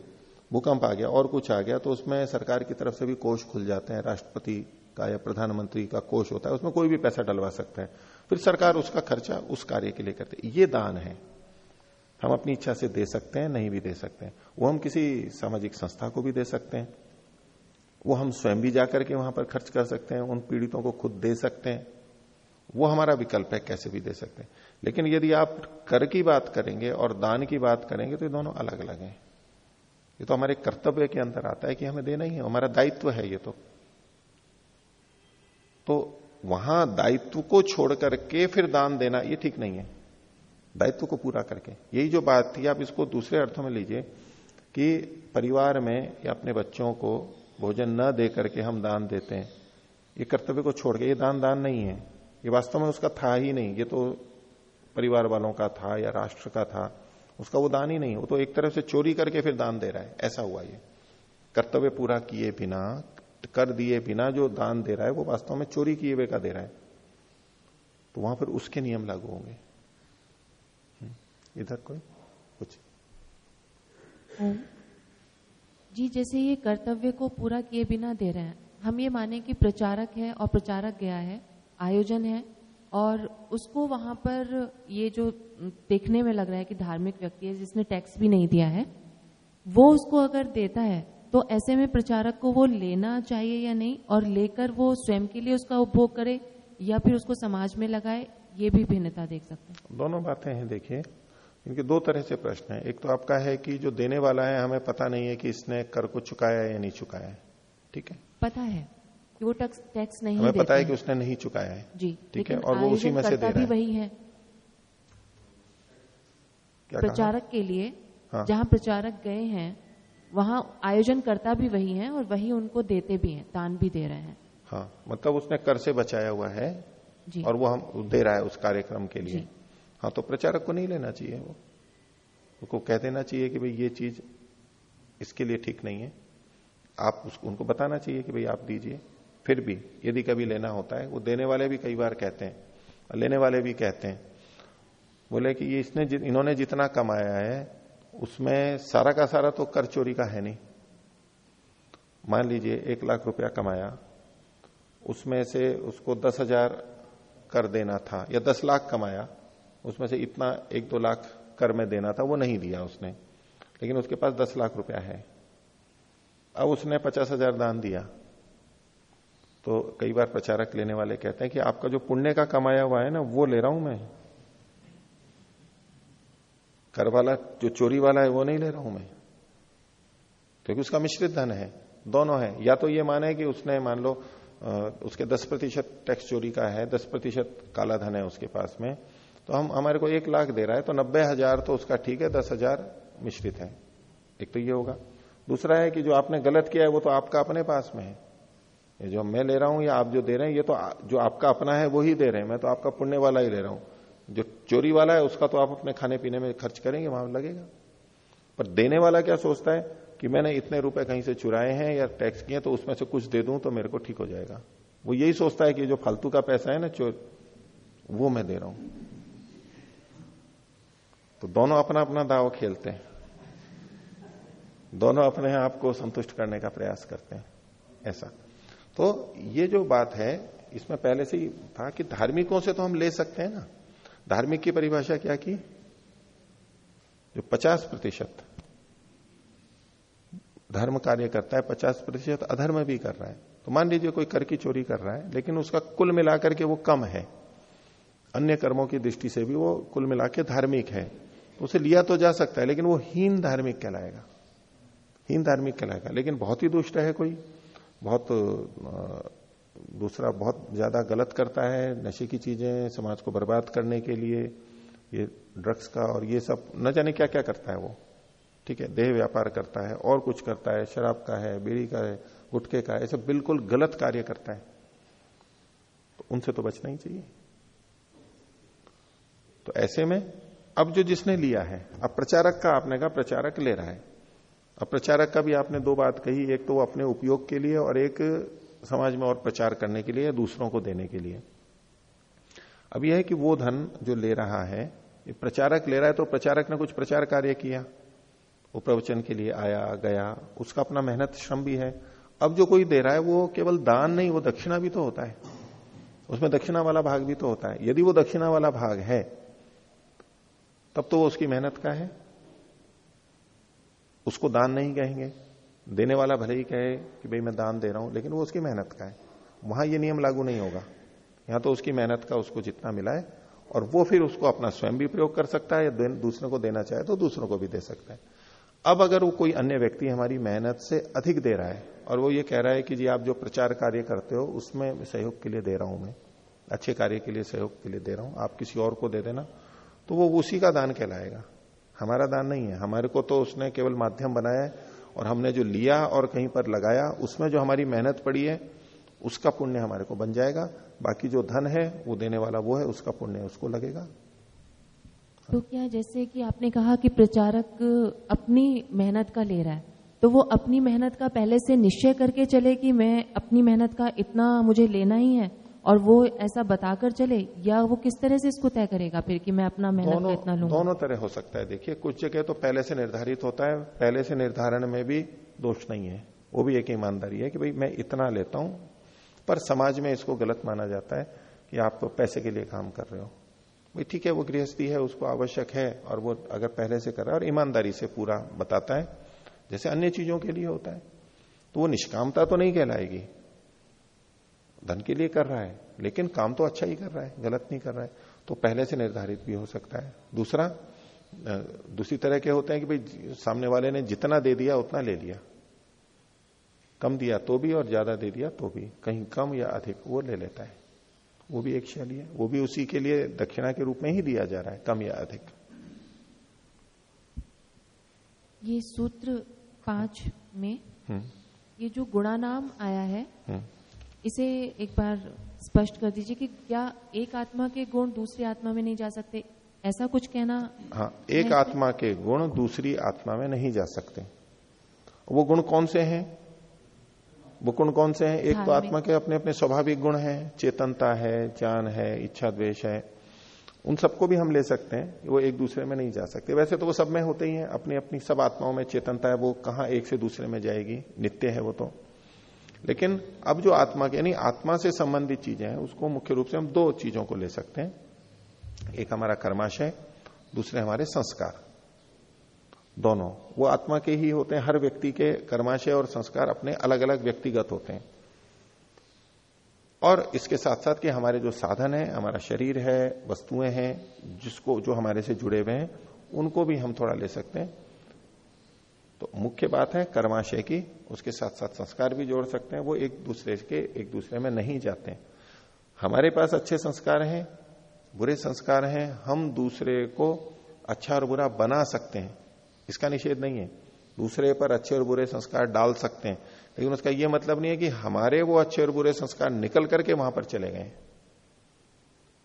भूकंप आ गया और कुछ आ गया तो उसमें सरकार की तरफ़ से भी कोष खुल जाते हैं। राष्ट्रपति का या प्रधानमंत्री का कोष होता है उसमें कोई भी पैसा डलवा सकता है। फिर सरकार उसका खर्चा उस कार्य के लिए करते ये दान है। हम अपनी इच्छा से दे सकते हैं, नहीं भी दे सकते हैं। वो हम किसी सामाजिक संस्था को भी दे सकते हैं। वो हम स्वयं भी जाकर के वहाँ पर खर्च कर सकते हैं, उन पीड़ितों को खुद दे सकते हैं। वो हमारा विकल्प है, कैसे भी दे सकते हैं। लेकिन यदि आप कर की बात करेंगे और दान की बात करेंगे तो ये दोनों अलग अलग हैं। ये तो हमारे कर्तव्य के अंदर आता है कि हमें देना ही है। हमारा दायित्व है ये तो। तो वहाँ दायित्व को छोड़ करके फिर दान देना, ये ठीक नहीं है। दायित्व को पूरा करके। यही जो बात थी, आप इसको दूसरे अर्थों में लीजिए कि परिवार में या अपने बच्चों को भोजन न दे करके हम दान देते हैं, ये कर्तव्य को छोड़ के, ये दान दान नहीं है। ये वास्तव में उसका था ही नहीं। ये तो परिवार वालों का था या राष्ट्र का था, उसका वो दान ही नहीं। वो तो एक तरफ़ से चोरी करके फिर दान दे रहा है। ऐसा हुआ ये। कर्तव्य पूरा किए बिना कर दिए बिना जो दान दे रहा है वो वास्तव में चोरी किए हुए का दे रहा है। तो वहाँ पर उसके नियम लागू होंगे। हम्म, इधर कोई? कुछ? जी जैसे ये कर्तव्य को पूरा किए बिना दे रहे हैं हम ये माने कि प्रचारक है और प्रचारक गया है आयोजन है और उसको वहाँ पर ये जो देखने में लग रहा है कि धार्मिक व्यक्ति है जिसने टैक्स भी नहीं दिया है वो उसको अगर देता है तो ऐसे में प्रचारक को वो लेना चाहिए या नहीं? और लेकर वो स्वयं के लिए उसका उपभोग करे या फिर उसको समाज में लगाए? ये भी भिन्नता देख सकते हैं। दोनों बातें हैं देखिए। इनके दो तरह से प्रश्न है। एक तो आपका है कि जो देने वाला है हमें पता नहीं है कि इसने कर को चुकाया या नहीं चुकाया है। ठीक है? पता है कि वो टैक्स टैक्स नहीं हमें पता है कि उसने नहीं चुकाया है। जी ठीक है? और वो उसी में से दे रहा है। वही है। प्रचारक के लिए हाँ। जहाँ प्रचारक गए हैं वहाँ आयोजन करता भी वही है और वही उनको देते भी हैं दान भी दे रहे हैं। हाँ मतलब उसने कर से बचाया हुआ है जी। और वो हम दे रहा है उस कार्यक्रम के लिए। हाँ तो प्रचारक को नहीं लेना चाहिए वो। उनको कह देना चाहिए कि भाई ये चीज़ इसके लिए ठीक नहीं है। आप उसको उनको बताना चाहिए कि भाई आप दीजिए। फिर भी यदि कभी लेना होता है वो देने वाले भी कई बार कहते हैं लेने वाले भी कहते हैं। बोले कि ये इसने जि, इन्होंने जितना कमाया है उसमें सारा का सारा तो कर चोरी का है नहीं। मान लीजिए एक लाख रुपया कमाया, उसमें से उसको दस हज़ार कर देना था, या दस लाख कमाया, उसमें से इतना एक दो लाख कर में देना था, वो नहीं दिया उसने। लेकिन उसके पास दस लाख रुपया है। अब उसने पचास हज़ार दान दिया। तो कई बार प्रचारक लेने वाले कहते हैं कि आपका जो पुण्य का कमाया हुआ है ना, वो ले रहा हूँ मैं। कर वाला जो चोरी वाला है, वो नहीं ले रहा हूँ मैं। क्योंकि उसका मिश्रित धन है, दोनों है। या तो ये माने कि उसने, मान लो उसके दस प्रतिशत टैक्स चोरी का है, दस प्रतिशत काला धन है उसके पास में तो हम, हमारे को एक लाख दे रहा है तो नब्बे हज़ार तो उसका ठीक है, दस हज़ार मिश्रित है। एक तो ये होगा। दूसरा है कि जो आपने गलत किया है, वो तो आपका अपने पास में है। ये जो मैं ले रहा हूँ, या आप जो दे रहे हैं, ये तो जो आपका अपना है, वो ही दे रहे हैं। मैं तो आपका पुण्य वाला ही ले रहा हूँ। जो चोरी वाला है, उसका तो आप अपने खाने पीने में खर्च करेंगे, वहाँ लगेगा। पर देने वाला क्या सोचता है कि मैंने इतने रुपए कहीं से चुराए हैं या टैक्स किए तो उसमें से कुछ दे दूँ तो मेरे को ठीक हो जाएगा। वो यही सोचता है कि जो फालतू का पैसा है ना, चोर, वो मैं दे रहा हूँ। तो दोनों अपना अपना दाव खेलते हैं। दोनों अपने आप को संतुष्ट करने का प्रयास करते हैं। ऐसा। तो ये जो बात है, इसमें पहले से ही था कि धार्मिकों से तो हम ले सकते हैं ना। धार्मिक की परिभाषा क्या की? जो 50 प्रतिशत धर्म कार्य करता है 50 प्रतिशत अधर्म भी कर रहा है। तो मान लीजिए कोई कर की चोरी कर रहा है, लेकिन उसका कुल मिलाकर के वो कम है। अन्य कर्मों की दृष्टि से भी वो कुल मिला के धार्मिक है। तो उसे लिया तो जा सकता है, लेकिन वो हीन धार्मिक कहलाएगा। हीन धार्मिक कहलाएगा। लेकिन बहुत ही दुष्ट है कोई। बहुत दूसरा बहुत ज़्यादा गलत करता है नशे की चीज़ें, समाज को बर्बाद करने के लिए, ये ड्रग्स का और ये सब, न जाने क्या क्या करता है वो। ठीक है, देह व्यापार करता है, और कुछ करता है, शराब का है, बीड़ी का है गुटके का है ऐसे बिल्कुल गलत कार्य करता है। तो उनसे तो बचना ही चाहिए। तो ऐसे में, अब जो जिसने लिया है, अब प्रचारक का, आपने कहा प्रचारक ले रहा है। अब प्रचारक का भी आपने दो बात कही, एक तो वो अपने उपयोग के लिए और एक समाज में और प्रचार करने के लिए दूसरों को देने के लिए। अब यह है कि वो धन जो ले रहा है, ये प्रचारक ले रहा है तो प्रचारक ने कुछ प्रचार कार्य किया। वो प्रवचन के लिए आया, गया, उसका अपना मेहनत श्रम भी है। अब जो कोई दे रहा है वो केवल दान नहीं, वो दक्षिणा भी तो होता है। उसमें दक्षिणा वाला भाग भी तो होता है। यदि वो दक्षिणा वाला भाग है, तब तो वो उसकी मेहनत का है। उसको दान नहीं कहेंगे। देने वाला भले ही कहे कि भाई मैं दान दे रहा हूँ, लेकिन वो उसकी मेहनत का है। वहाँ ये नियम लागू नहीं होगा। यहाँ तो उसकी मेहनत का उसको जितना मिला है, और वो फिर उसको अपना स्वयं भी प्रयोग कर सकता है या दूसरों को देना चाहे तो दूसरों को भी दे सकता है। अब अगर वो कोई अन्य व्यक्ति हमारी मेहनत से अधिक दे रहा है, और वो ये कह रहा है कि जी आप जो प्रचार कार्य करते हो, उसमें सहयोग के लिए दे रहा हूँ मैं, अच्छे कार्य के लिए सहयोग के लिए दे रहा हूँ, आप किसी और को दे देना तो वो उसी का दान कहलाएगा। हमारा दान नहीं है। हमारे को तो उसने केवल माध्यम बनाया है और हमने जो लिया और कहीं पर लगाया, उसमें जो हमारी मेहनत पड़ी है, उसका पुण्य हमारे को बन जाएगा। बाकी जो धन है, वो देने वाला वो है, उसका पुण्य उसको लगेगा। तो क्या जैसे कि आपने कहा कि प्रचारक अपनी मेहनत का ले रहा है तो वो अपनी मेहनत का पहले से निश्चय करके चले कि मैं अपनी मेहनत का इतना मुझे लेना ही है? और वो ऐसा बताकर चले या वो किस तरह से इसको तय करेगा फिर कि मैं अपना मेहनत इतना लूँगा? दोनों तरह हो सकता है। देखिए कुछ जगह तो पहले से निर्धारित होता है पहले से निर्धारण में भी दोष नहीं है। वो भी एक ईमानदारी है कि भाई मैं इतना लेता हूँ पर समाज में इसको गलत माना जाता है कि आप तो पैसे के लिए काम कर रहे हो। भाई ठीक है वो गृहस्थी है उसको आवश्यक है और वो अगर पहले से कर रहा है और ईमानदारी से पूरा बताता है जैसे अन्य चीज़ों के लिए होता है तो वो निष्कामता तो नहीं कहलाएगी। धन के लिए कर रहा है लेकिन काम तो अच्छा ही कर रहा है गलत नहीं कर रहा है। तो पहले से निर्धारित भी हो सकता है। दूसरा दूसरी तरह के होते हैं कि भाई सामने वाले ने जितना दे दिया उतना ले लिया। कम दिया तो भी और ज़्यादा दे दिया तो भी। कहीं कम या अधिक वो ले लेता है। वो भी एक शैली है। वो भी उसी के लिए दक्षिणा के रूप में ही दिया जा रहा है कम या अधिक। ये सूत्र पाँच में हम्म। ये जो गुणा नाम आया है हम्म। इसे एक बार स्पष्ट कर दीजिए कि क्या एक आत्मा के गुण दूसरी आत्मा में नहीं जा सकते? ऐसा कुछ कहना हाँ एक आत्मा के गुण दूसरी आत्मा में नहीं जा सकते। वो गुण कौन से हैं? वो गुण कौन से हैं? एक तो आत्मा के अपने अपने स्वाभाविक गुण हैं चेतनता है ज्ञान है इच्छा द्वेष है। उन सबको भी हम ले सकते हैं वो एक दूसरे में नहीं जा सकते। वैसे तो वो सब में होते ही हैं अपनी अपनी सब आत्माओं में चेतनता है वो कहा एक से दूसरे में जाएगी? नित्य है वो तो। लेकिन अब जो आत्मा के, यानी आत्मा से संबंधित चीज़ें हैं, उसको मुख्य रूप से हम दो चीज़ों को ले सकते हैं। एक हमारा कर्माशय, दूसरे हमारे संस्कार। दोनों। वो आत्मा के ही होते हैं, हर व्यक्ति के कर्माशय और संस्कार अपने अलग अलग व्यक्तिगत होते हैं। और इसके साथ साथ कि हमारे जो साधन है, हमारा शरीर है, वस्तुएँ हैं, जिसको, जो हमारे से जुड़े हुए हैं, उनको भी हम थोड़ा ले सकते हैं। तो मुख्य बात है कर्माशय की, उसके साथ साथ संस्कार भी जोड़ सकते हैं, वो एक दूसरे के, एक दूसरे में नहीं जाते हमारे पास अच्छे संस्कार हैं, बुरे संस्कार हैं, हम दूसरे को अच्छा और बुरा बना सकते हैं। इसका निषेध नहीं है। दूसरे पर अच्छे और बुरे संस्कार डाल सकते हैं। लेकिन उसका यह मतलब नहीं है कि हमारे वो अच्छे और बुरे संस्कार निकल करके वहाँ पर चले गए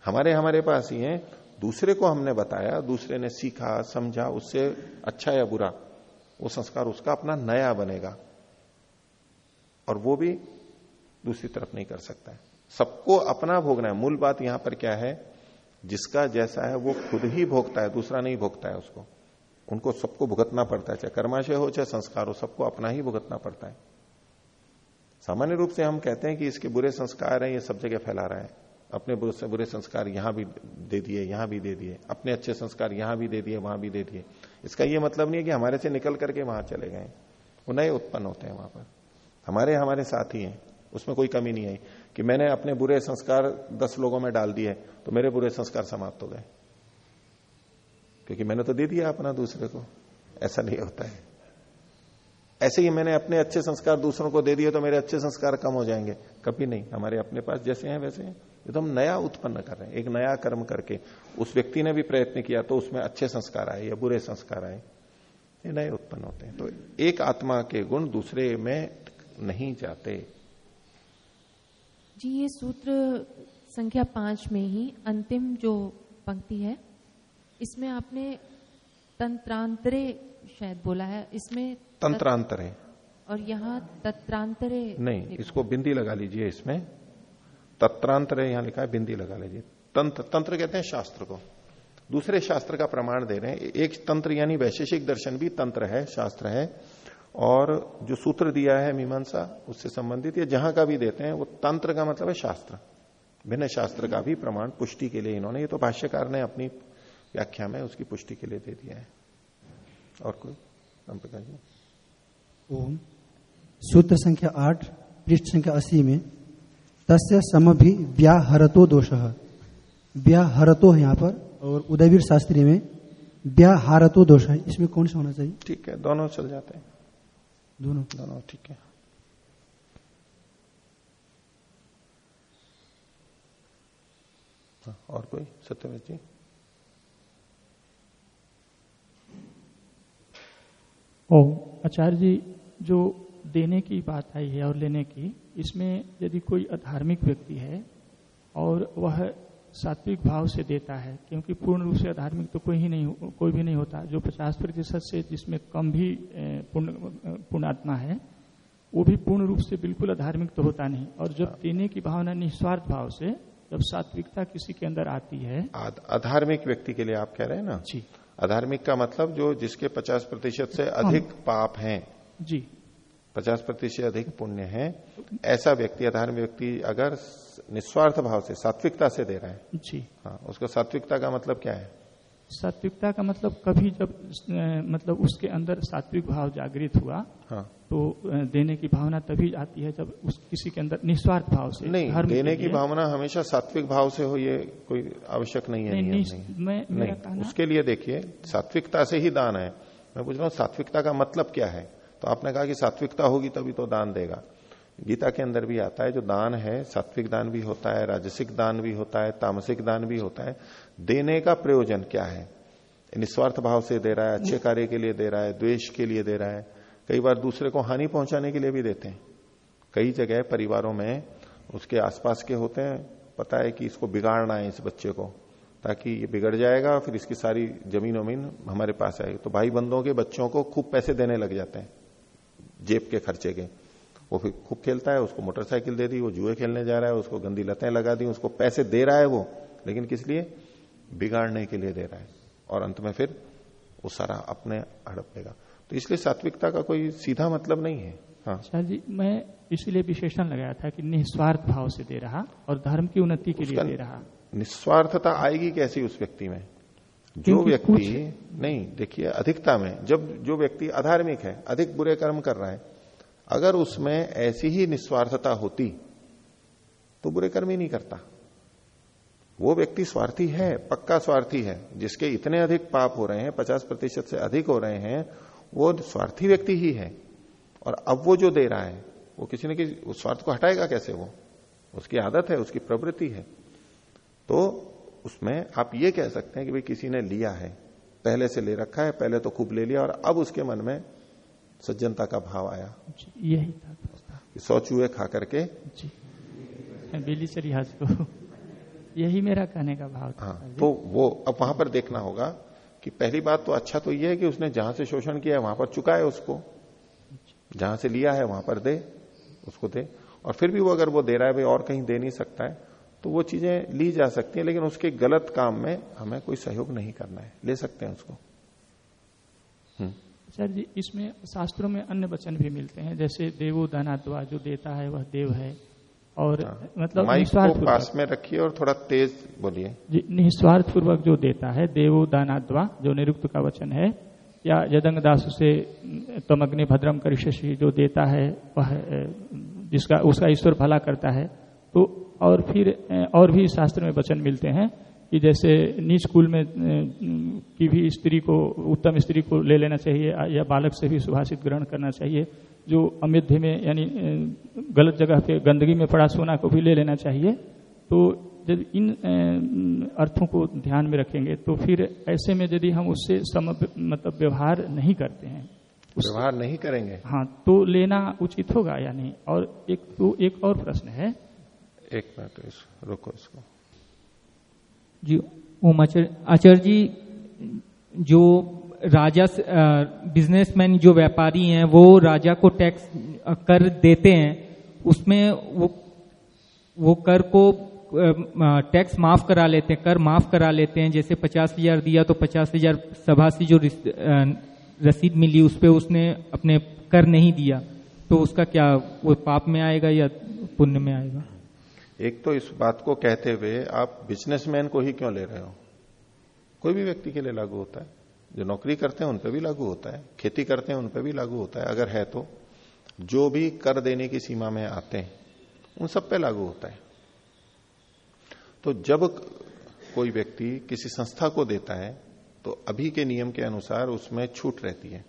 हमारे हमारे पास ही है। दूसरे को हमने बताया, दूसरे ने सीखा, समझा, उससे अच्छा या बुरा। वो संस्कार उसका अपना नया बनेगा। और वो भी दूसरी तरफ़ नहीं कर सकता है। सबको अपना भोगना है। मूल बात यहाँ पर क्या है? जिसका जैसा है, वो खुद ही भोगता है, दूसरा नहीं भोगता है उसको। उनको सबको भुगतना पड़ता है, चाहे कर्माशय हो, चाहे संस्कार हो, सबको अपना ही भुगतना पड़ता है। सामान्य रूप से हम कहते हैं कि इसके बुरे संस्कार हैं, ये सब जगह फैला रहा है। अपने बुरे संस्कार यहाँ भी दे दिए, यहाँ भी दे दिए। अपने अच्छे संस्कार यहाँ भी दे दिए, वहाँ भी दे दिए। इसका यह मतलब नहीं है कि हमारे से निकल करके वहाँ चले गए। वो नए उत्पन्न होते हैं वहाँ पर। हमारे हमारे साथ ही हैं। उसमें कोई कमी नहीं आई कि मैंने अपने बुरे संस्कार दस लोगों में डाल दिए तो मेरे बुरे संस्कार समाप्त हो गए। क्योंकि मैंने तो दे दिया अपना दूसरे को। ऐसा नहीं होता है। ऐसे ही मैंने अपने अच्छे संस्कार दूसरों को दे दिए तो मेरे अच्छे संस्कार कम हो जाएँगे। कभी नहीं। हमारे अपने पास जैसे हैं, वैसे हैं। ये तो हम नया उत्पन्न कर रहे हैं एक नया कर्म करके। उस व्यक्ति ने भी प्रयत्न किया तो उसमें अच्छे संस्कार आए या बुरे संस्कार आए ये नए उत्पन्न होते हैं। तो एक आत्मा के गुण दूसरे में नहीं जाते। जी ये सूत्र संख्या पाँच में ही अंतिम जो पंक्ति है इसमें आपने तंत्रांतरे शायद बोला है इसमें तंत्रांतरे। और यहाँ तत्रांतरे नहीं इसको बिंदी लगा लीजिए इसमें। तत्रांतरे यहाँ लिखा है, बिंदी लगा लीजिए। तंत्र तंत्र कहते हैं शास्त्र को। दूसरे शास्त्र का प्रमाण दे रहे हैं। एक तंत्र यानी वैशेषिक दर्शन भी तंत्र है, शास्त्र है। और जो सूत्र दिया है मीमांसा, उससे संबंधित या जहाँ का भी देते हैं, वो तंत्र का मतलब है शास्त्र। भिन्न शास्त्र का भी प्रमाण पुष्टि के लिए इन्होंने। ये तो भाष्यकार ने अपनी व्याख्या में उसकी पुष्टि के लिए दे दिया है। और कोई? जी। ओम। सूत्र संख्या आठ, पृष्ठ संख्या अस्सी में तस्य सम भी व्याहरतो दोष। व्याहरतो है यहाँ पर और उदयवीर शास्त्री में व्याहारतो दोष है। इसमें कौन सा होना चाहिए? ठीक है दोनों चल जाते हैं। दोनों। दोनों ठीक है। हाँ, और कोई? सत्यवेद जी? ओ आचार्य जी जो देने की बात आई है और लेने की इसमें यदि कोई अधार्मिक व्यक्ति है और वह सात्विक भाव से देता है क्योंकि पूर्ण रूप से अधार्मिक तो कोई ही नहीं कोई भी नहीं होता। जो 50 प्रतिशत से जिसमें कम भी पूर्ण आत्मा है वो भी पूर्ण रूप से बिल्कुल अधार्मिक तो होता नहीं। और जब देने की भावना निस्वार्थ भाव से जब सात्विकता किसी के अंदर आती है अधार्मिक व्यक्ति के लिए आप कह रहे हैं ना? जी। अधार्मिक का मतलब जो जिसके 50 प्रतिशत से अधिक पाप हैं। जी। पचास प्रतिशत अधिक पुण्य है। ऐसा व्यक्ति अधार्मिक व्यक्ति अगर निस्वार्थ भाव से सात्विकता से दे रहा है जी। हाँ उसको सात्विकता का मतलब क्या है? सात्विकता का मतलब कभी जब मतलब उसके अंदर सात्विक भाव जागृत हुआ हाँ। तो देने की भावना तभी आती है जब उस किसी के अंदर निस्वार्थ भाव से नहीं हर देने की भावना हमेशा सात्विक भाव से हो ये कोई आवश्यक नहीं है नहीं, नहीं, मैं नहीं उसके लिए देखिए सात्विकता से ही दान है। मैं पूछ रहा हूँ सात्विकता का मतलब क्या है? तो आपने कहा कि सात्विकता होगी तभी तो दान देगा। गीता के अंदर भी आता है, जो दान है, सात्विक दान भी होता है, राजसिक दान भी होता है, तामसिक दान भी होता है। देने का प्रयोजन क्या है? निस्वार्थ भाव से दे रहा है, अच्छे कार्य के लिए दे रहा है, द्वेष के लिए दे रहा है। कई बार दूसरे को हानि पहुँचाने के लिए भी देते हैं। कई जगह परिवारों में उसके आसपास के होते हैं, पता है कि इसको बिगाड़ना है इस बच्चे को, ताकि ये बिगड़ जाएगा, फिर इसकी सारी ज़मीन वमीन हमारे पास आएगी। तो भाई बंधुओं के बच्चों को खूब पैसे देने लग जाते हैं। जेब के खर्चे के। वो फिर खूब खेलता है उसको मोटरसाइकिल दे दी वो जुए खेलने जा रहा है उसको गंदी लतें लगा दी उसको पैसे दे रहा है वो लेकिन किस लिए? बिगाड़ने के लिए दे रहा है। और अंत में फिर वो सारा अपने हड़प लेगा तो इसलिए सात्विकता का कोई सीधा मतलब नहीं है। हाँ। अच्छा जी मैं इसीलिए विशेषण लगाया था कि निस्वार्थ भाव से दे रहा और धर्म की उन्नति के लिए दे रहा। निस्वार्थता आएगी कैसी उस व्यक्ति में? जो व्यक्ति नहीं देखिए अधिकता में जब जो व्यक्ति अधार्मिक है अधिक बुरे कर्म कर रहा है अगर उसमें ऐसी ही निस्वार्थता होती तो बुरे कर्म ही नहीं करता। वो व्यक्ति स्वार्थी है पक्का स्वार्थी है जिसके इतने अधिक पाप हो रहे हैं पचास प्रतिशत से अधिक हो रहे हैं वो स्वार्थी व्यक्ति ही है। और अब वो जो दे रहा है वो किसी न किसी उस स्वार्थ को हटाएगा कैसे वो? उसकी आदत है उसकी प्रवृत्ति है। तो उसमें आप ये कह सकते हैं कि भाई किसी ने लिया है पहले से ले रखा है पहले तो खूब ले लिया और अब उसके मन में सज्जनता का भाव आया। यही था सौ चूहे खा करके बेली को यही मेरा कहने का भाव था। हाँ, तो वो अब वहाँ पर देखना होगा कि पहली बात तो अच्छा तो ये है कि उसने जहाँ से शोषण किया है वहाँ पर चुका है उसको। जहाँ से लिया है वहाँ पर दे उसको दे। और फिर भी वो अगर वो दे रहा है भाई और कहीं दे नहीं सकता है तो वो चीज़ें ली जा सकती हैं लेकिन उसके गलत काम में हमें कोई सहयोग नहीं करना है। ले सकते हैं उसको। हम्म। सर जी इसमें शास्त्रों में अन्य वचन भी मिलते हैं जैसे देवो दानाद्वा जो देता है वह देव है और हाँ, मतलब निस्वार्थ पास में रखिए और थोड़ा तेज बोलिए। जी निस्वार्थ पूर्वक जो देता है देवो दानाद्वा जो निरुक्त का वचन है या यदंग दास से तमग्नि भद्रम करिष्यसी जो देता है वह जिसका उसका ईश्वर भला करता है तो और फिर और भी शास्त्र में वचन मिलते हैं कि जैसे निज स्कूल में की भी स्त्री को उत्तम स्त्री को ले लेना चाहिए या बालक से भी सुभाषित ग्रहण करना चाहिए जो अमेध्य में यानी गलत जगह पे गंदगी में पड़ा सोना को भी ले लेना चाहिए तो जब इन अर्थों को ध्यान में रखेंगे तो फिर ऐसे में यदि हम उससे सम मतलब व्यवहार नहीं करते हैं व्यवहार नहीं करेंगे। हाँ तो लेना उचित होगा या नहीं? और एक तो एक और प्रश्न है एक मिनट इस, रोको इसको। जी ओम आचार्य जी जो राजा बिजनेसमैन जो व्यापारी हैं वो राजा को टैक्स कर देते हैं उसमें वो वो कर को टैक्स माफ़ करा लेते हैं कर माफ़ करा लेते हैं जैसे पचास हज़ार दिया तो पचास हज़ार सभा से जो रसीद मिली उस पर उसने अपने कर नहीं दिया तो उसका क्या वो पाप में आएगा या पुण्य में आएगा? एक तो इस बात को कहते हुए आप बिजनेसमैन को ही क्यों ले रहे हो? कोई भी व्यक्ति के लिए लागू होता है। जो नौकरी करते हैं, उन पर भी लागू होता है। खेती करते हैं, उन पर भी लागू होता है। अगर है तो। जो भी कर देने की सीमा में आते हैं, उन सब पे लागू होता है। तो जब कोई व्यक्ति किसी संस्था को देता है तो अभी के नियम के अनुसार उसमें छूट रहती है।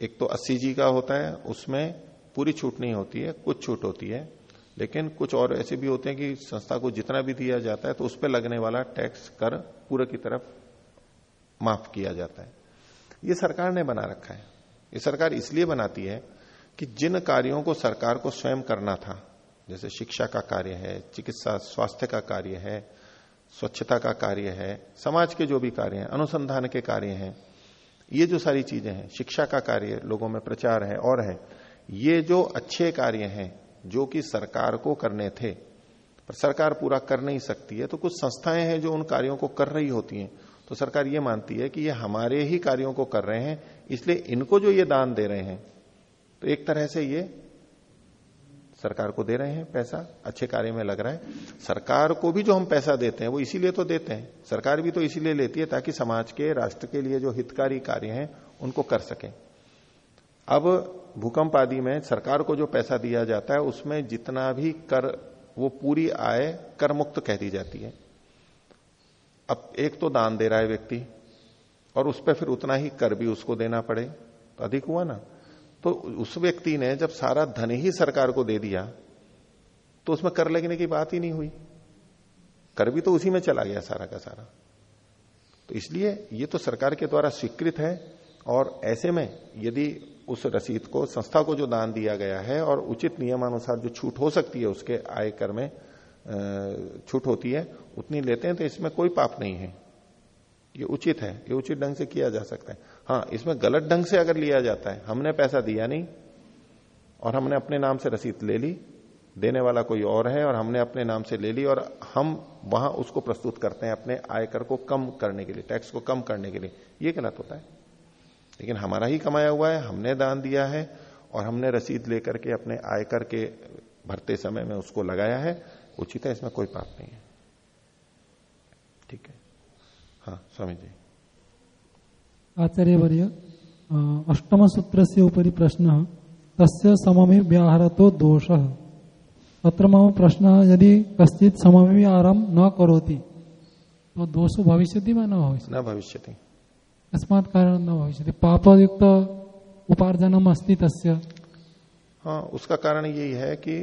एक तो अस्सी जी का होता है, उसमें पूरी छूट नहीं होती है, कुछ छूट होती है। लेकिन कुछ और ऐसे भी होते हैं कि संस्था को जितना भी दिया जाता है तो उस पर लगने वाला टैक्स कर पूरे की तरफ़ माफ़ किया जाता है। ये सरकार ने बना रखा है। ये सरकार इसलिए बनाती है कि जिन कार्यों को सरकार को स्वयं करना था, जैसे शिक्षा का कार्य है, चिकित्सा, स्वास्थ्य का कार्य है, स्वच्छता का कार्य है, समाज के जो भी कार्य हैं, अनुसंधान के कार्य हैं, ये जो सारी चीज़ें हैं, शिक्षा का कार्य लोगों में प्रचार है और है, ये जो अच्छे कार्य हैं जो कि सरकार को करने थे। पर सरकार पूरा कर नहीं सकती है तो कुछ संस्थाएँ हैं जो उन कार्यों को कर रही होती हैं। तो सरकार ये मानती है कि ये हमारे ही कार्यों को कर रहे हैं, इसलिए इनको जो ये दान दे रहे हैं। तो एक तरह से ये सरकार को दे रहे हैं पैसा, अच्छे कार्य में लग रहा है। सरकार को भी जो हम पैसा देते हैं, वो इसीलिए तो देते हैं। सरकार भी तो इसीलिए लेती है ताकि समाज के, राष्ट्र के लिए जो हितकारी कार्य हैं, उनको कर सके। अब भूकंप आदि में सरकार को जो पैसा दिया जाता है, उसमें जितना भी कर, वो पूरी आय कर मुक्त कह दी जाती है। अब एक तो दान दे रहा है व्यक्ति, और उस पर फिर उतना ही कर भी उसको देना पड़े। तो अधिक हुआ ना? तो उस व्यक्ति ने जब सारा धन ही सरकार को दे दिया तो उसमें कर लगने की बात ही नहीं हुई। कर भी तो उसी में चला गया सारा का सारा। तो इसलिए ये तो सरकार के द्वारा स्वीकृत है, और ऐसे में यदि उस रसीद को, संस्था को जो दान दिया गया है और उचित नियमानुसार जो छूट हो सकती है, उसके आय कर में छूट होती है, उतनी लेते हैं तो इसमें कोई पाप नहीं है। ये उचित है, ये उचित ढंग से किया जा सकता है। हाँ इसमें गलत ढंग से अगर लिया जाता है, हमने पैसा दिया नहीं और हमने अपने नाम से रसीद ले ली, देने वाला कोई और है और हमने अपने नाम से ले ली और हम वहाँ उसको प्रस्तुत करते हैं अपने आयकर को कम करने के लिए, टैक्स को कम करने के लिए, ये गलत होता है। लेकिन हमारा ही कमाया हुआ है हमने दान दिया है और हमने रसीद लेकर के अपने आयकर के भरते समय में उसको लगाया है उचित है इसमें कोई पाप नहीं है। ठीक है? हाँ स्वामी जी। आचार्य वर्य अष्टम सूत्र से उपरी प्रश्न तस्य सममे व्याहरतो दोष। अत्र मम प्रश्न यदि कश्चित सममे आरम न करोति तो दोष भविष्य न भविष्य न भविष्य अस्मात् कारण न भविष्य पापयुक्त उपार्जनम अस्ति तस्य। हाँ उसका कारण यही है कि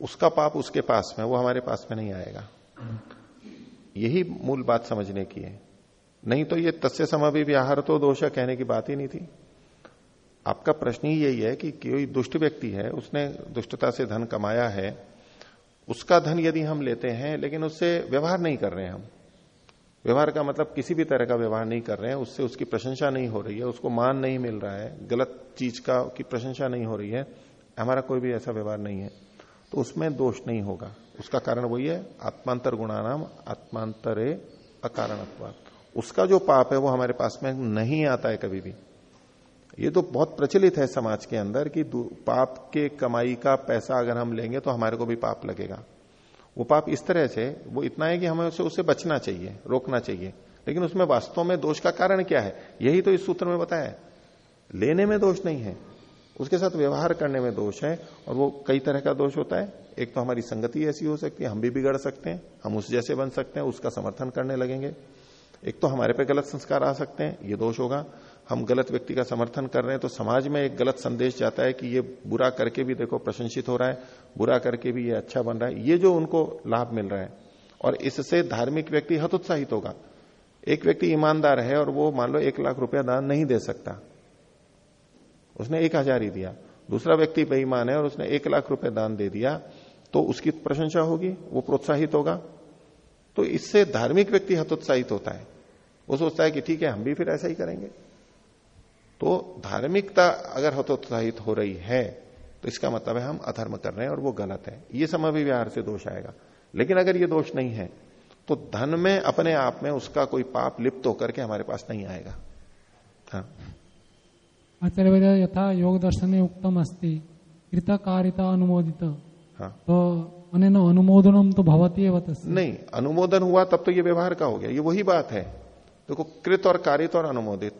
उसका पाप उसके पास में, वो हमारे पास में नहीं आएगा। यही मूल बात समझने की है। नहीं तो ये तस्य समाधि व्याहार तो दोष कहने की बात ही नहीं थी। आपका प्रश्न ही यही है कि कोई दुष्ट व्यक्ति है, उसने दुष्टता से धन कमाया है, उसका धन यदि हम लेते हैं, लेकिन उससे व्यवहार नहीं कर रहे हैं हम व्यवहार का मतलब किसी भी तरह का व्यवहार नहीं कर रहे हैं, उससे उसकी प्रशंसा नहीं हो रही है, उसको मान नहीं मिल रहा है, गलत चीज़ का, की प्रशंसा नहीं हो रही है, हमारा कोई भी ऐसा व्यवहार नहीं है। तो उसमें दोष नहीं होगा। उसका कारण वही है, आत्मांतर गुणानाम, आत्मांतरे अकारणत्व उसका जो पाप है वो हमारे पास में नहीं आता है कभी भी। ये तो बहुत प्रचलित है समाज के अंदर कि पाप के कमाई का पैसा अगर हम लेंगे तो हमारे को भी पाप लगेगा। वो पाप इस तरह से, वो इतना है कि हमें उसे उससे बचना चाहिए, रोकना चाहिए। लेकिन उसमें वास्तव में दोष का कारण क्या है? यही तो इस सूत्र में बताया लेने में दोष नहीं है। उसके साथ व्यवहार करने में दोष है और वो कई तरह का दोष होता है। एक तो हमारी संगति ऐसी हो सकती है, हम भी बिगड़ सकते हैं, हम उस जैसे बन सकते हैं, उसका समर्थन करने लगेंगे। एक तो हमारे पे गलत संस्कार आ सकते हैं, ये दोष होगा। हम गलत व्यक्ति का समर्थन कर रहे हैं तो समाज में एक गलत संदेश जाता है कि ये बुरा करके भी देखो प्रशंसित हो रहा है, बुरा करके भी ये अच्छा बन रहा है। ये जो उनको लाभ मिल रहा है। और इससे धार्मिक व्यक्ति हतोत्साहित होगा। एक व्यक्ति ईमानदार है और वो मान लो एक लाख रुपया दान नहीं दे सकता। उसने एक हज़ार ही दिया। दूसरा व्यक्ति बेईमान है और उसने एक लाख रुपए दान दे दिया तो उसकी प्रशंसा होगी, वो प्रोत्साहित होगा। तो इससे धार्मिक व्यक्ति हतोत्साहित होता है। वो सोचता है कि ठीक है, हम भी फिर ऐसा ही करेंगे। तो धार्मिकता अगर हतोत्साहित हो रही है तो इसका मतलब है हम अधर्म कर रहे हैं और वो गलत है। ये समय व्यवहार से दोष आएगा। लेकिन अगर ये दोष नहीं है तो धन में अपने आप में उसका कोई पाप लिप्त होकर के हमारे पास नहीं आएगा। हाँ। आचार्य यथा योग दर्शन उत्तम अस्ति। कृतकारिता अनुमोदित। हाँ। तो अनुमोदनम तो भवती है नहीं अनुमोदन हुआ तब तो ये व्यवहार का हो गया। ये वही बात है। देखो तो कृत और कारित और अनुमोदित।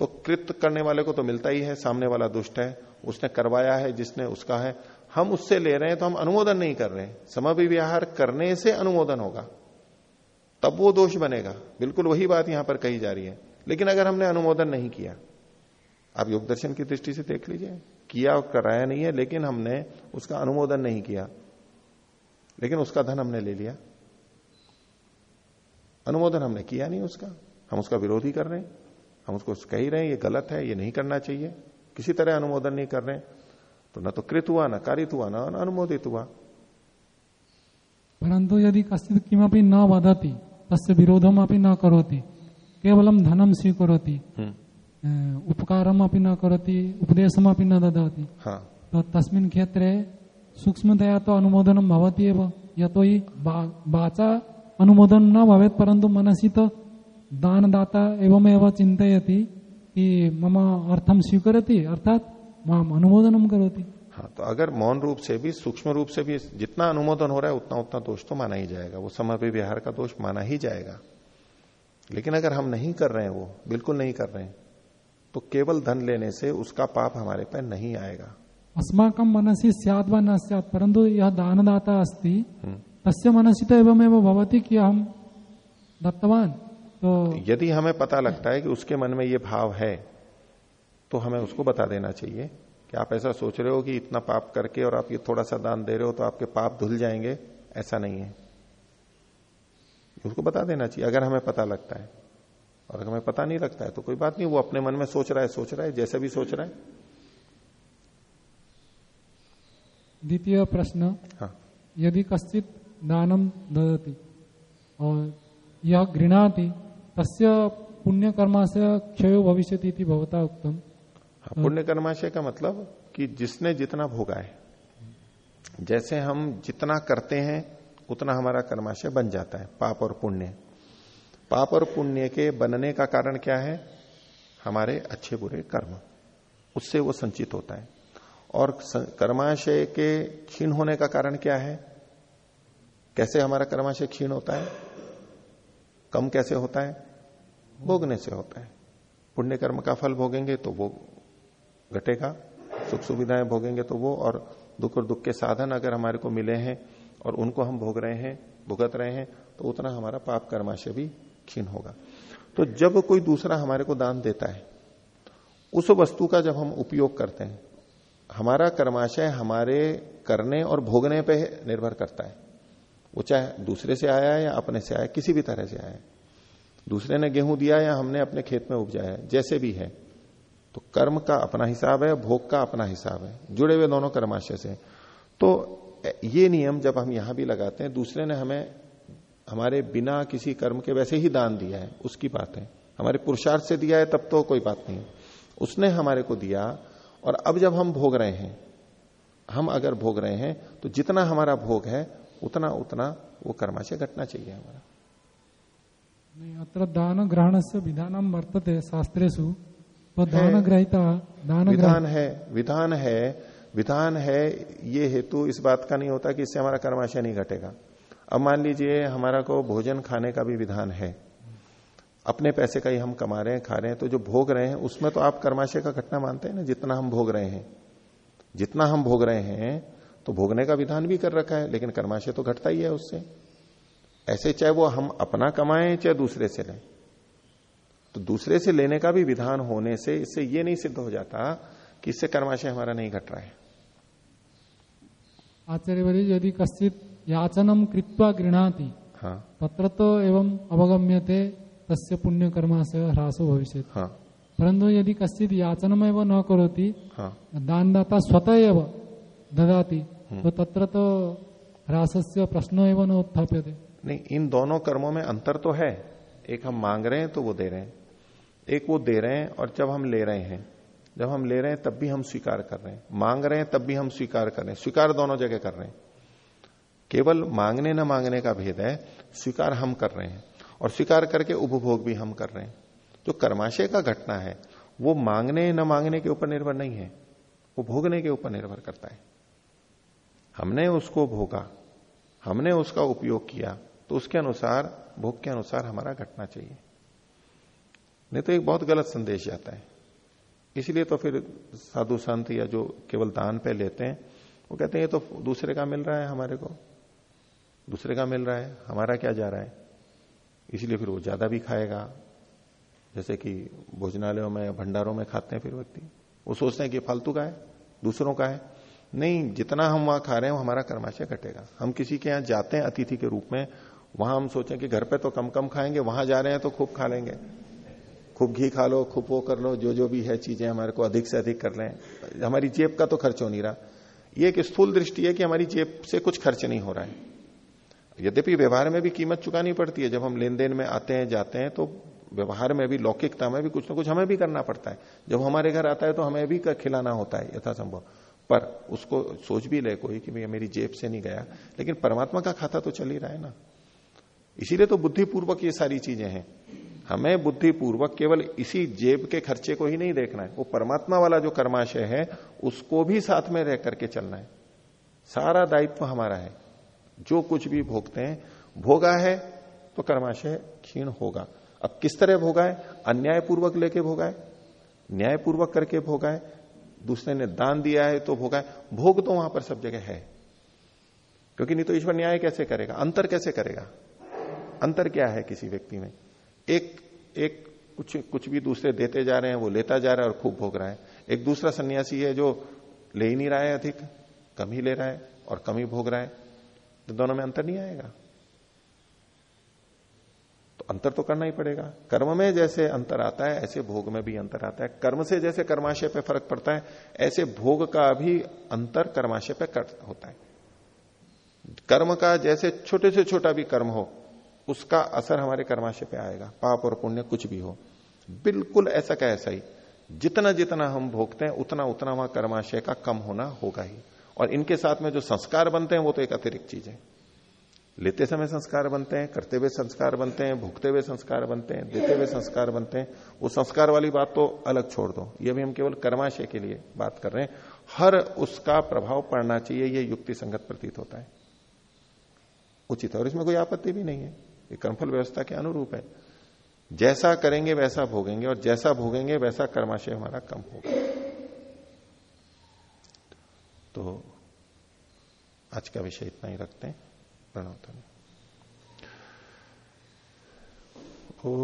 तो कृत करने वाले को तो मिलता ही है, सामने वाला दुष्ट है, उसने करवाया है, जिसने उसका है। हम उससे ले रहे हैं तो हम अनुमोदन नहीं कर रहे समय व्यवहार करने से अनुमोदन होगा। तब वो दोष बनेगा। बिल्कुल वही बात यहाँ पर कही जा रही है। लेकिन अगर हमने अनुमोदन नहीं किया, आप योग दर्शन की दृष्टि से देख लीजिए। किया और कराया नहीं है, लेकिन हमने उसका अनुमोदन नहीं किया। लेकिन उसका धन हमने ले लिया। अनुमोदन हमने किया नहीं उसका। हम उसका विरोध ही कर रहे हैं। हम उसको कह ही रहे हैं ये गलत है ये नहीं करना चाहिए किसी तरह अनुमोदन नहीं कर रहे तो न तो कृत हुआ न कारित हुआ न अनुमोदित हुआ परंतु यदि कश्चित किमपि न वदती तस्य विरोधम अपनी न करोति केवलम धनम स्वीकरोति हम्म। उपकारम अपनी न करोति उपदेशम अपनी न ददाति हाँ। तो तस्मिन क्षेत्रे सूक्ष्मतया तो अनुमोदनम भवती एव यतो ही बाचा अनुमोदन न भवेत परंतु मनसी तो दानदाता एवं एवं चिंतयति कि मम अर्थम स्वीकरती अर्थात माम अनुमोदनम करोती। हाँ तो अगर मौन रूप से भी सूक्ष्म रूप से भी जितना अनुमोदन हो रहा है उतना उतना दोष तो माना ही जाएगा। वो समय विहार का दोष माना ही जाएगा। लेकिन अगर हम नहीं कर रहे हैं वो बिल्कुल नहीं कर रहे हैं तो केवल धन लेने से उसका पाप हमारे पे नहीं आएगा। अस्माकम मनसी सियाद व न सियाद परंतु यह दानदाता अस्ति हम्म। तस्य मनसी तो एवं एवं भवती कि हम दत्तवान। यदि हमें पता लगता है कि उसके मन में ये भाव है तो हमें उसको बता देना चाहिए कि आप ऐसा सोच रहे हो कि इतना पाप करके और आप ये थोड़ा सा दान दे रहे हो तो आपके पाप धुल जाएँगे ऐसा नहीं है। उसको बता देना चाहिए अगर हमें पता लगता है। और अगर हमें पता नहीं लगता है तो कोई बात नहीं वो अपने मन में सोच रहा है सोच रहा है जैसे भी सोच रहा है। द्वितीय प्रश्न हाँ। यदि कश्चित दानम ददती और यह घृणाति तस्य पुण्य से क्षय भविष्य भवता उत्तम हाँ, पुण्य कर्माशय का मतलब कि जिसने जितना भोगा है जैसे हम जितना करते हैं उतना हमारा कर्माशय बन जाता है पाप और पुण्य। पाप और पुण्य के बनने का कारण क्या है? हमारे अच्छे बुरे कर्म उससे वो संचित होता है। और कर्माशय के क्षीण होने का कारण क्या है? कैसे हमारा कर्माशय क्षीण होता है? कम कैसे होता है? भोगने से होता है। पुण्य कर्म का फल भोगेंगे तो वो घटेगा सुख सुविधाएँ भोगेंगे तो वो और दुख और दुख के साधन अगर हमारे को मिले हैं और उनको हम भोग रहे हैं, भुगत रहे हैं तो उतना हमारा पाप कर्माशय भी क्षीण होगा। तो जब कोई दूसरा हमारे को दान देता है, उस वस्तु का जब हम उपयोग करते हैं, हमारा कर्माशय हमारे करने और भोगने पे निर्भर करता है। वो चाहे दूसरे से आया है या अपने से आया किसी भी तरह से आया है। दूसरे ने गेहूँ दिया या हमने अपने खेत में उपजाया जैसे भी है। तो कर्म का अपना हिसाब है, भोग का अपना हिसाब है, जुड़े हुए दोनों कर्माशय से। तो ये नियम जब हम यहाँ भी लगाते हैं, दूसरे ने हमें, हमारे बिना किसी कर्म के वैसे ही दान दिया है, उसकी बात है। हमारे पुरुषार्थ से दिया है, तब तो कोई बात नहीं। उसने हमारे को दिया, और अब जब हम भोग रहे हैं, हम अगर भोग रहे हैं तो जितना हमारा भोग है उतना उतना वो कर्माशय घटना चाहिए हमारा। अत्र दान ग्रहण से विधान वर्तते शास्त्रेशु तो दान ग्रहिता दान विधान है विधान है विधान है ये हेतु इस बात का नहीं होता कि इससे हमारा कर्माशय नहीं घटेगा। अब मान लीजिए हमारा को भोजन खाने का भी विधान है। अपने पैसे का ही हम कमा रहे हैं खा रहे हैं तो जो भोग रहे हैं उसमें तो आप कर्माशय का घटना मानते हैं ना जितना हम भोग रहे हैं। जितना हम भोग रहे हैं तो भोगने का विधान भी कर रखा है लेकिन कर्माशय तो घटता ही है उससे। ऐसे चाहे वो हम अपना कमाएँ चाहे दूसरे से लें। तो दूसरे से लेने का भी विधान होने से इससे ये नहीं सिद्ध हो जाता कि इससे कर्माशय हमारा नहीं घट रहा है। आचार्य यदि कश्चित याचनम कृत्वा गृहती हाँ। तत्र तो एवं अवगम्यते तस्य पुण्य कर्म से ह्रासो भविष्य हाँ। परंतु यदि कश्चित याचनम एवं न करोति हाँ। दानदाता स्वतः एव ददाति हम्म। तो तत्र तो ह्रासस्य प्रश्न एवं न उत्थाप्यते। नहीं, इन दोनों कर्मों में अंतर तो है। एक हम मांग रहे हैं तो वो दे रहे हैं। एक वो दे रहे हैं, और जब हम ले रहे हैं, जब हम ले रहे हैं, तब भी हम स्वीकार कर रहे हैं। मांग रहे हैं, तब भी हम स्वीकार कर रहे हैं। स्वीकार दोनों जगह कर रहे हैं। केवल मांगने न मांगने का भेद है, स्वीकार हम कर रहे हैं, और स्वीकार करके उपभोग भी हम कर रहे हैं। जो कर्माशय का घटना है, वो मांगने न मांगने के ऊपर निर्भर नहीं है। वो भोगने के ऊपर निर्भर करता है। हमने उसको भोगा, हमने उसका उपयोग किया तो उसके अनुसार, भोग के अनुसार हमारा घटना चाहिए। नहीं तो एक बहुत गलत संदेश जाता है। इसलिए तो फिर साधु संत या जो केवल दान पे लेते हैं, वो कहते हैं, ये तो दूसरे का मिल रहा है हमारे को। दूसरे का मिल रहा है, हमारा क्या जा रहा है? इसलिए फिर वो ज़्यादा भी खाएगा। जैसे कि भोजनालयों में भंडारों में खाते हैं फिर व्यक्ति। वो सोचते हैं कि फालतू का है, दूसरों का है। नहीं, जितना हम वहाँ खा रहे हैं, वो हमारा कर्माशय घटेगा। हम किसी के यहाँ जाते हैं अतिथि के रूप में वहाँ हम सोचें कि घर पे तो कम कम खाएँगे, वहाँ जा रहे हैं तो खूब खा लेंगे। खूब घी खा लो, खूब वो कर लो, जो जो भी है चीज़ें हमारे को अधिक से अधिक कर लें हमारी जेब का तो खर्च हो नहीं रहा। ये एक स्थूल दृष्टि है कि हमारी जेब से कुछ खर्च नहीं हो रहा है। यद्यपि व्यवहार में भी कीमत चुकानी पड़ती है। जब हम लेन देन में आते हैं, जाते हैं तो व्यवहार में भी, लौकिकता में भी कुछ ना कुछ हमें भी करना पड़ता है। जब हमारे घर आता है तो हमें भी खिलाना होता है, यथासंभव। पर उसको सोच भी ले कोई कि भैया मेरी जेब से नहीं गया। लेकिन परमात्मा का खाता तो चल ही रहा है ना। इसीलिए तो बुद्धिपूर्वक ये सारी चीज़ें हैं। हमें बुद्धिपूर्वक केवल इसी जेब के खर्चे को ही नहीं देखना है। वो परमात्मा वाला जो कर्माशय है, उसको भी साथ में रह करके चलना है। सारा दायित्व हमारा है। जो कुछ भी भोगते हैं, भोगा है तो कर्माशय क्षीण होगा। अब किस तरह भोगा है? अन्यायपूर्वक लेके भोगा है, न्यायपूर्वक करके भोगा है, दूसरे ने दान दिया है तो भोगा है। भोग तो वहाँ पर सब जगह है। क्योंकि नहीं तो ईश्वर न्याय कैसे करेगा? अंतर कैसे करेगा? अंतर क्या है किसी व्यक्ति में? एक एक कुछ कुछ भी दूसरे देते जा रहे हैं, वो लेता जा रहा है और खूब भोग रहा है। एक दूसरा सन्यासी है जो ले ही नहीं रहा है अधिक, कम ही ले रहा है और कम ही भोग रहा है। तो दोनों में अंतर नहीं आएगा। तो अंतर तो करना ही पड़ेगा। कर्म में जैसे अंतर आता है, ऐसे भोग में भी अंतर आता है। कर्म से जैसे कर्माशय पे फ़र्क पड़ता है, ऐसे भोग का भी अंतर कर्माशय पे कर, होता है। कर्म का जैसे छोटे से छोटा भी कर्म हो उसका असर हमारे कर्माशय पे आएगा, पाप और पुण्य कुछ भी हो। बिल्कुल ऐसा क्या ऐसा ही। जितना जितना हम भोगते हैं, उतना उतना वहाँ कर्माशय का कम होना होगा ही। और इनके साथ में जो संस्कार बनते हैं, वो तो एक अतिरिक्त चीज़ है। लेते समय संस्कार बनते हैं, करते हुए संस्कार बनते हैं भूखते हुए संस्कार बनते हैं, देते हुए संस्कार बनते हैं। वो संस्कार वाली बात तो अलग छोड़ दो। ये भी हम केवल कर्माशय के लिए बात कर रहे हैं। हर उसका प्रभाव पड़ना चाहिए, ये युक्ति संगत प्रतीत होता है। उचित है। और इसमें कोई आपत्ति भी नहीं है। ये कर्मफल व्यवस्था के अनुरूप है। जैसा करेंगे वैसा भोगेंगे और जैसा भोगेंगे वैसा कर्माशय हमारा कम होगा। तो आज का विषय इतना ही रखते हैं। प्रणव ओ,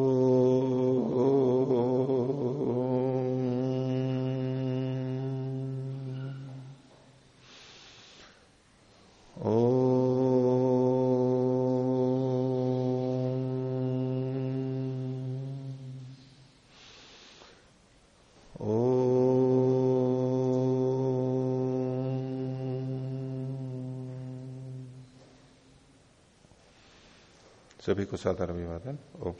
सभी को साधारण अभिवादन ओम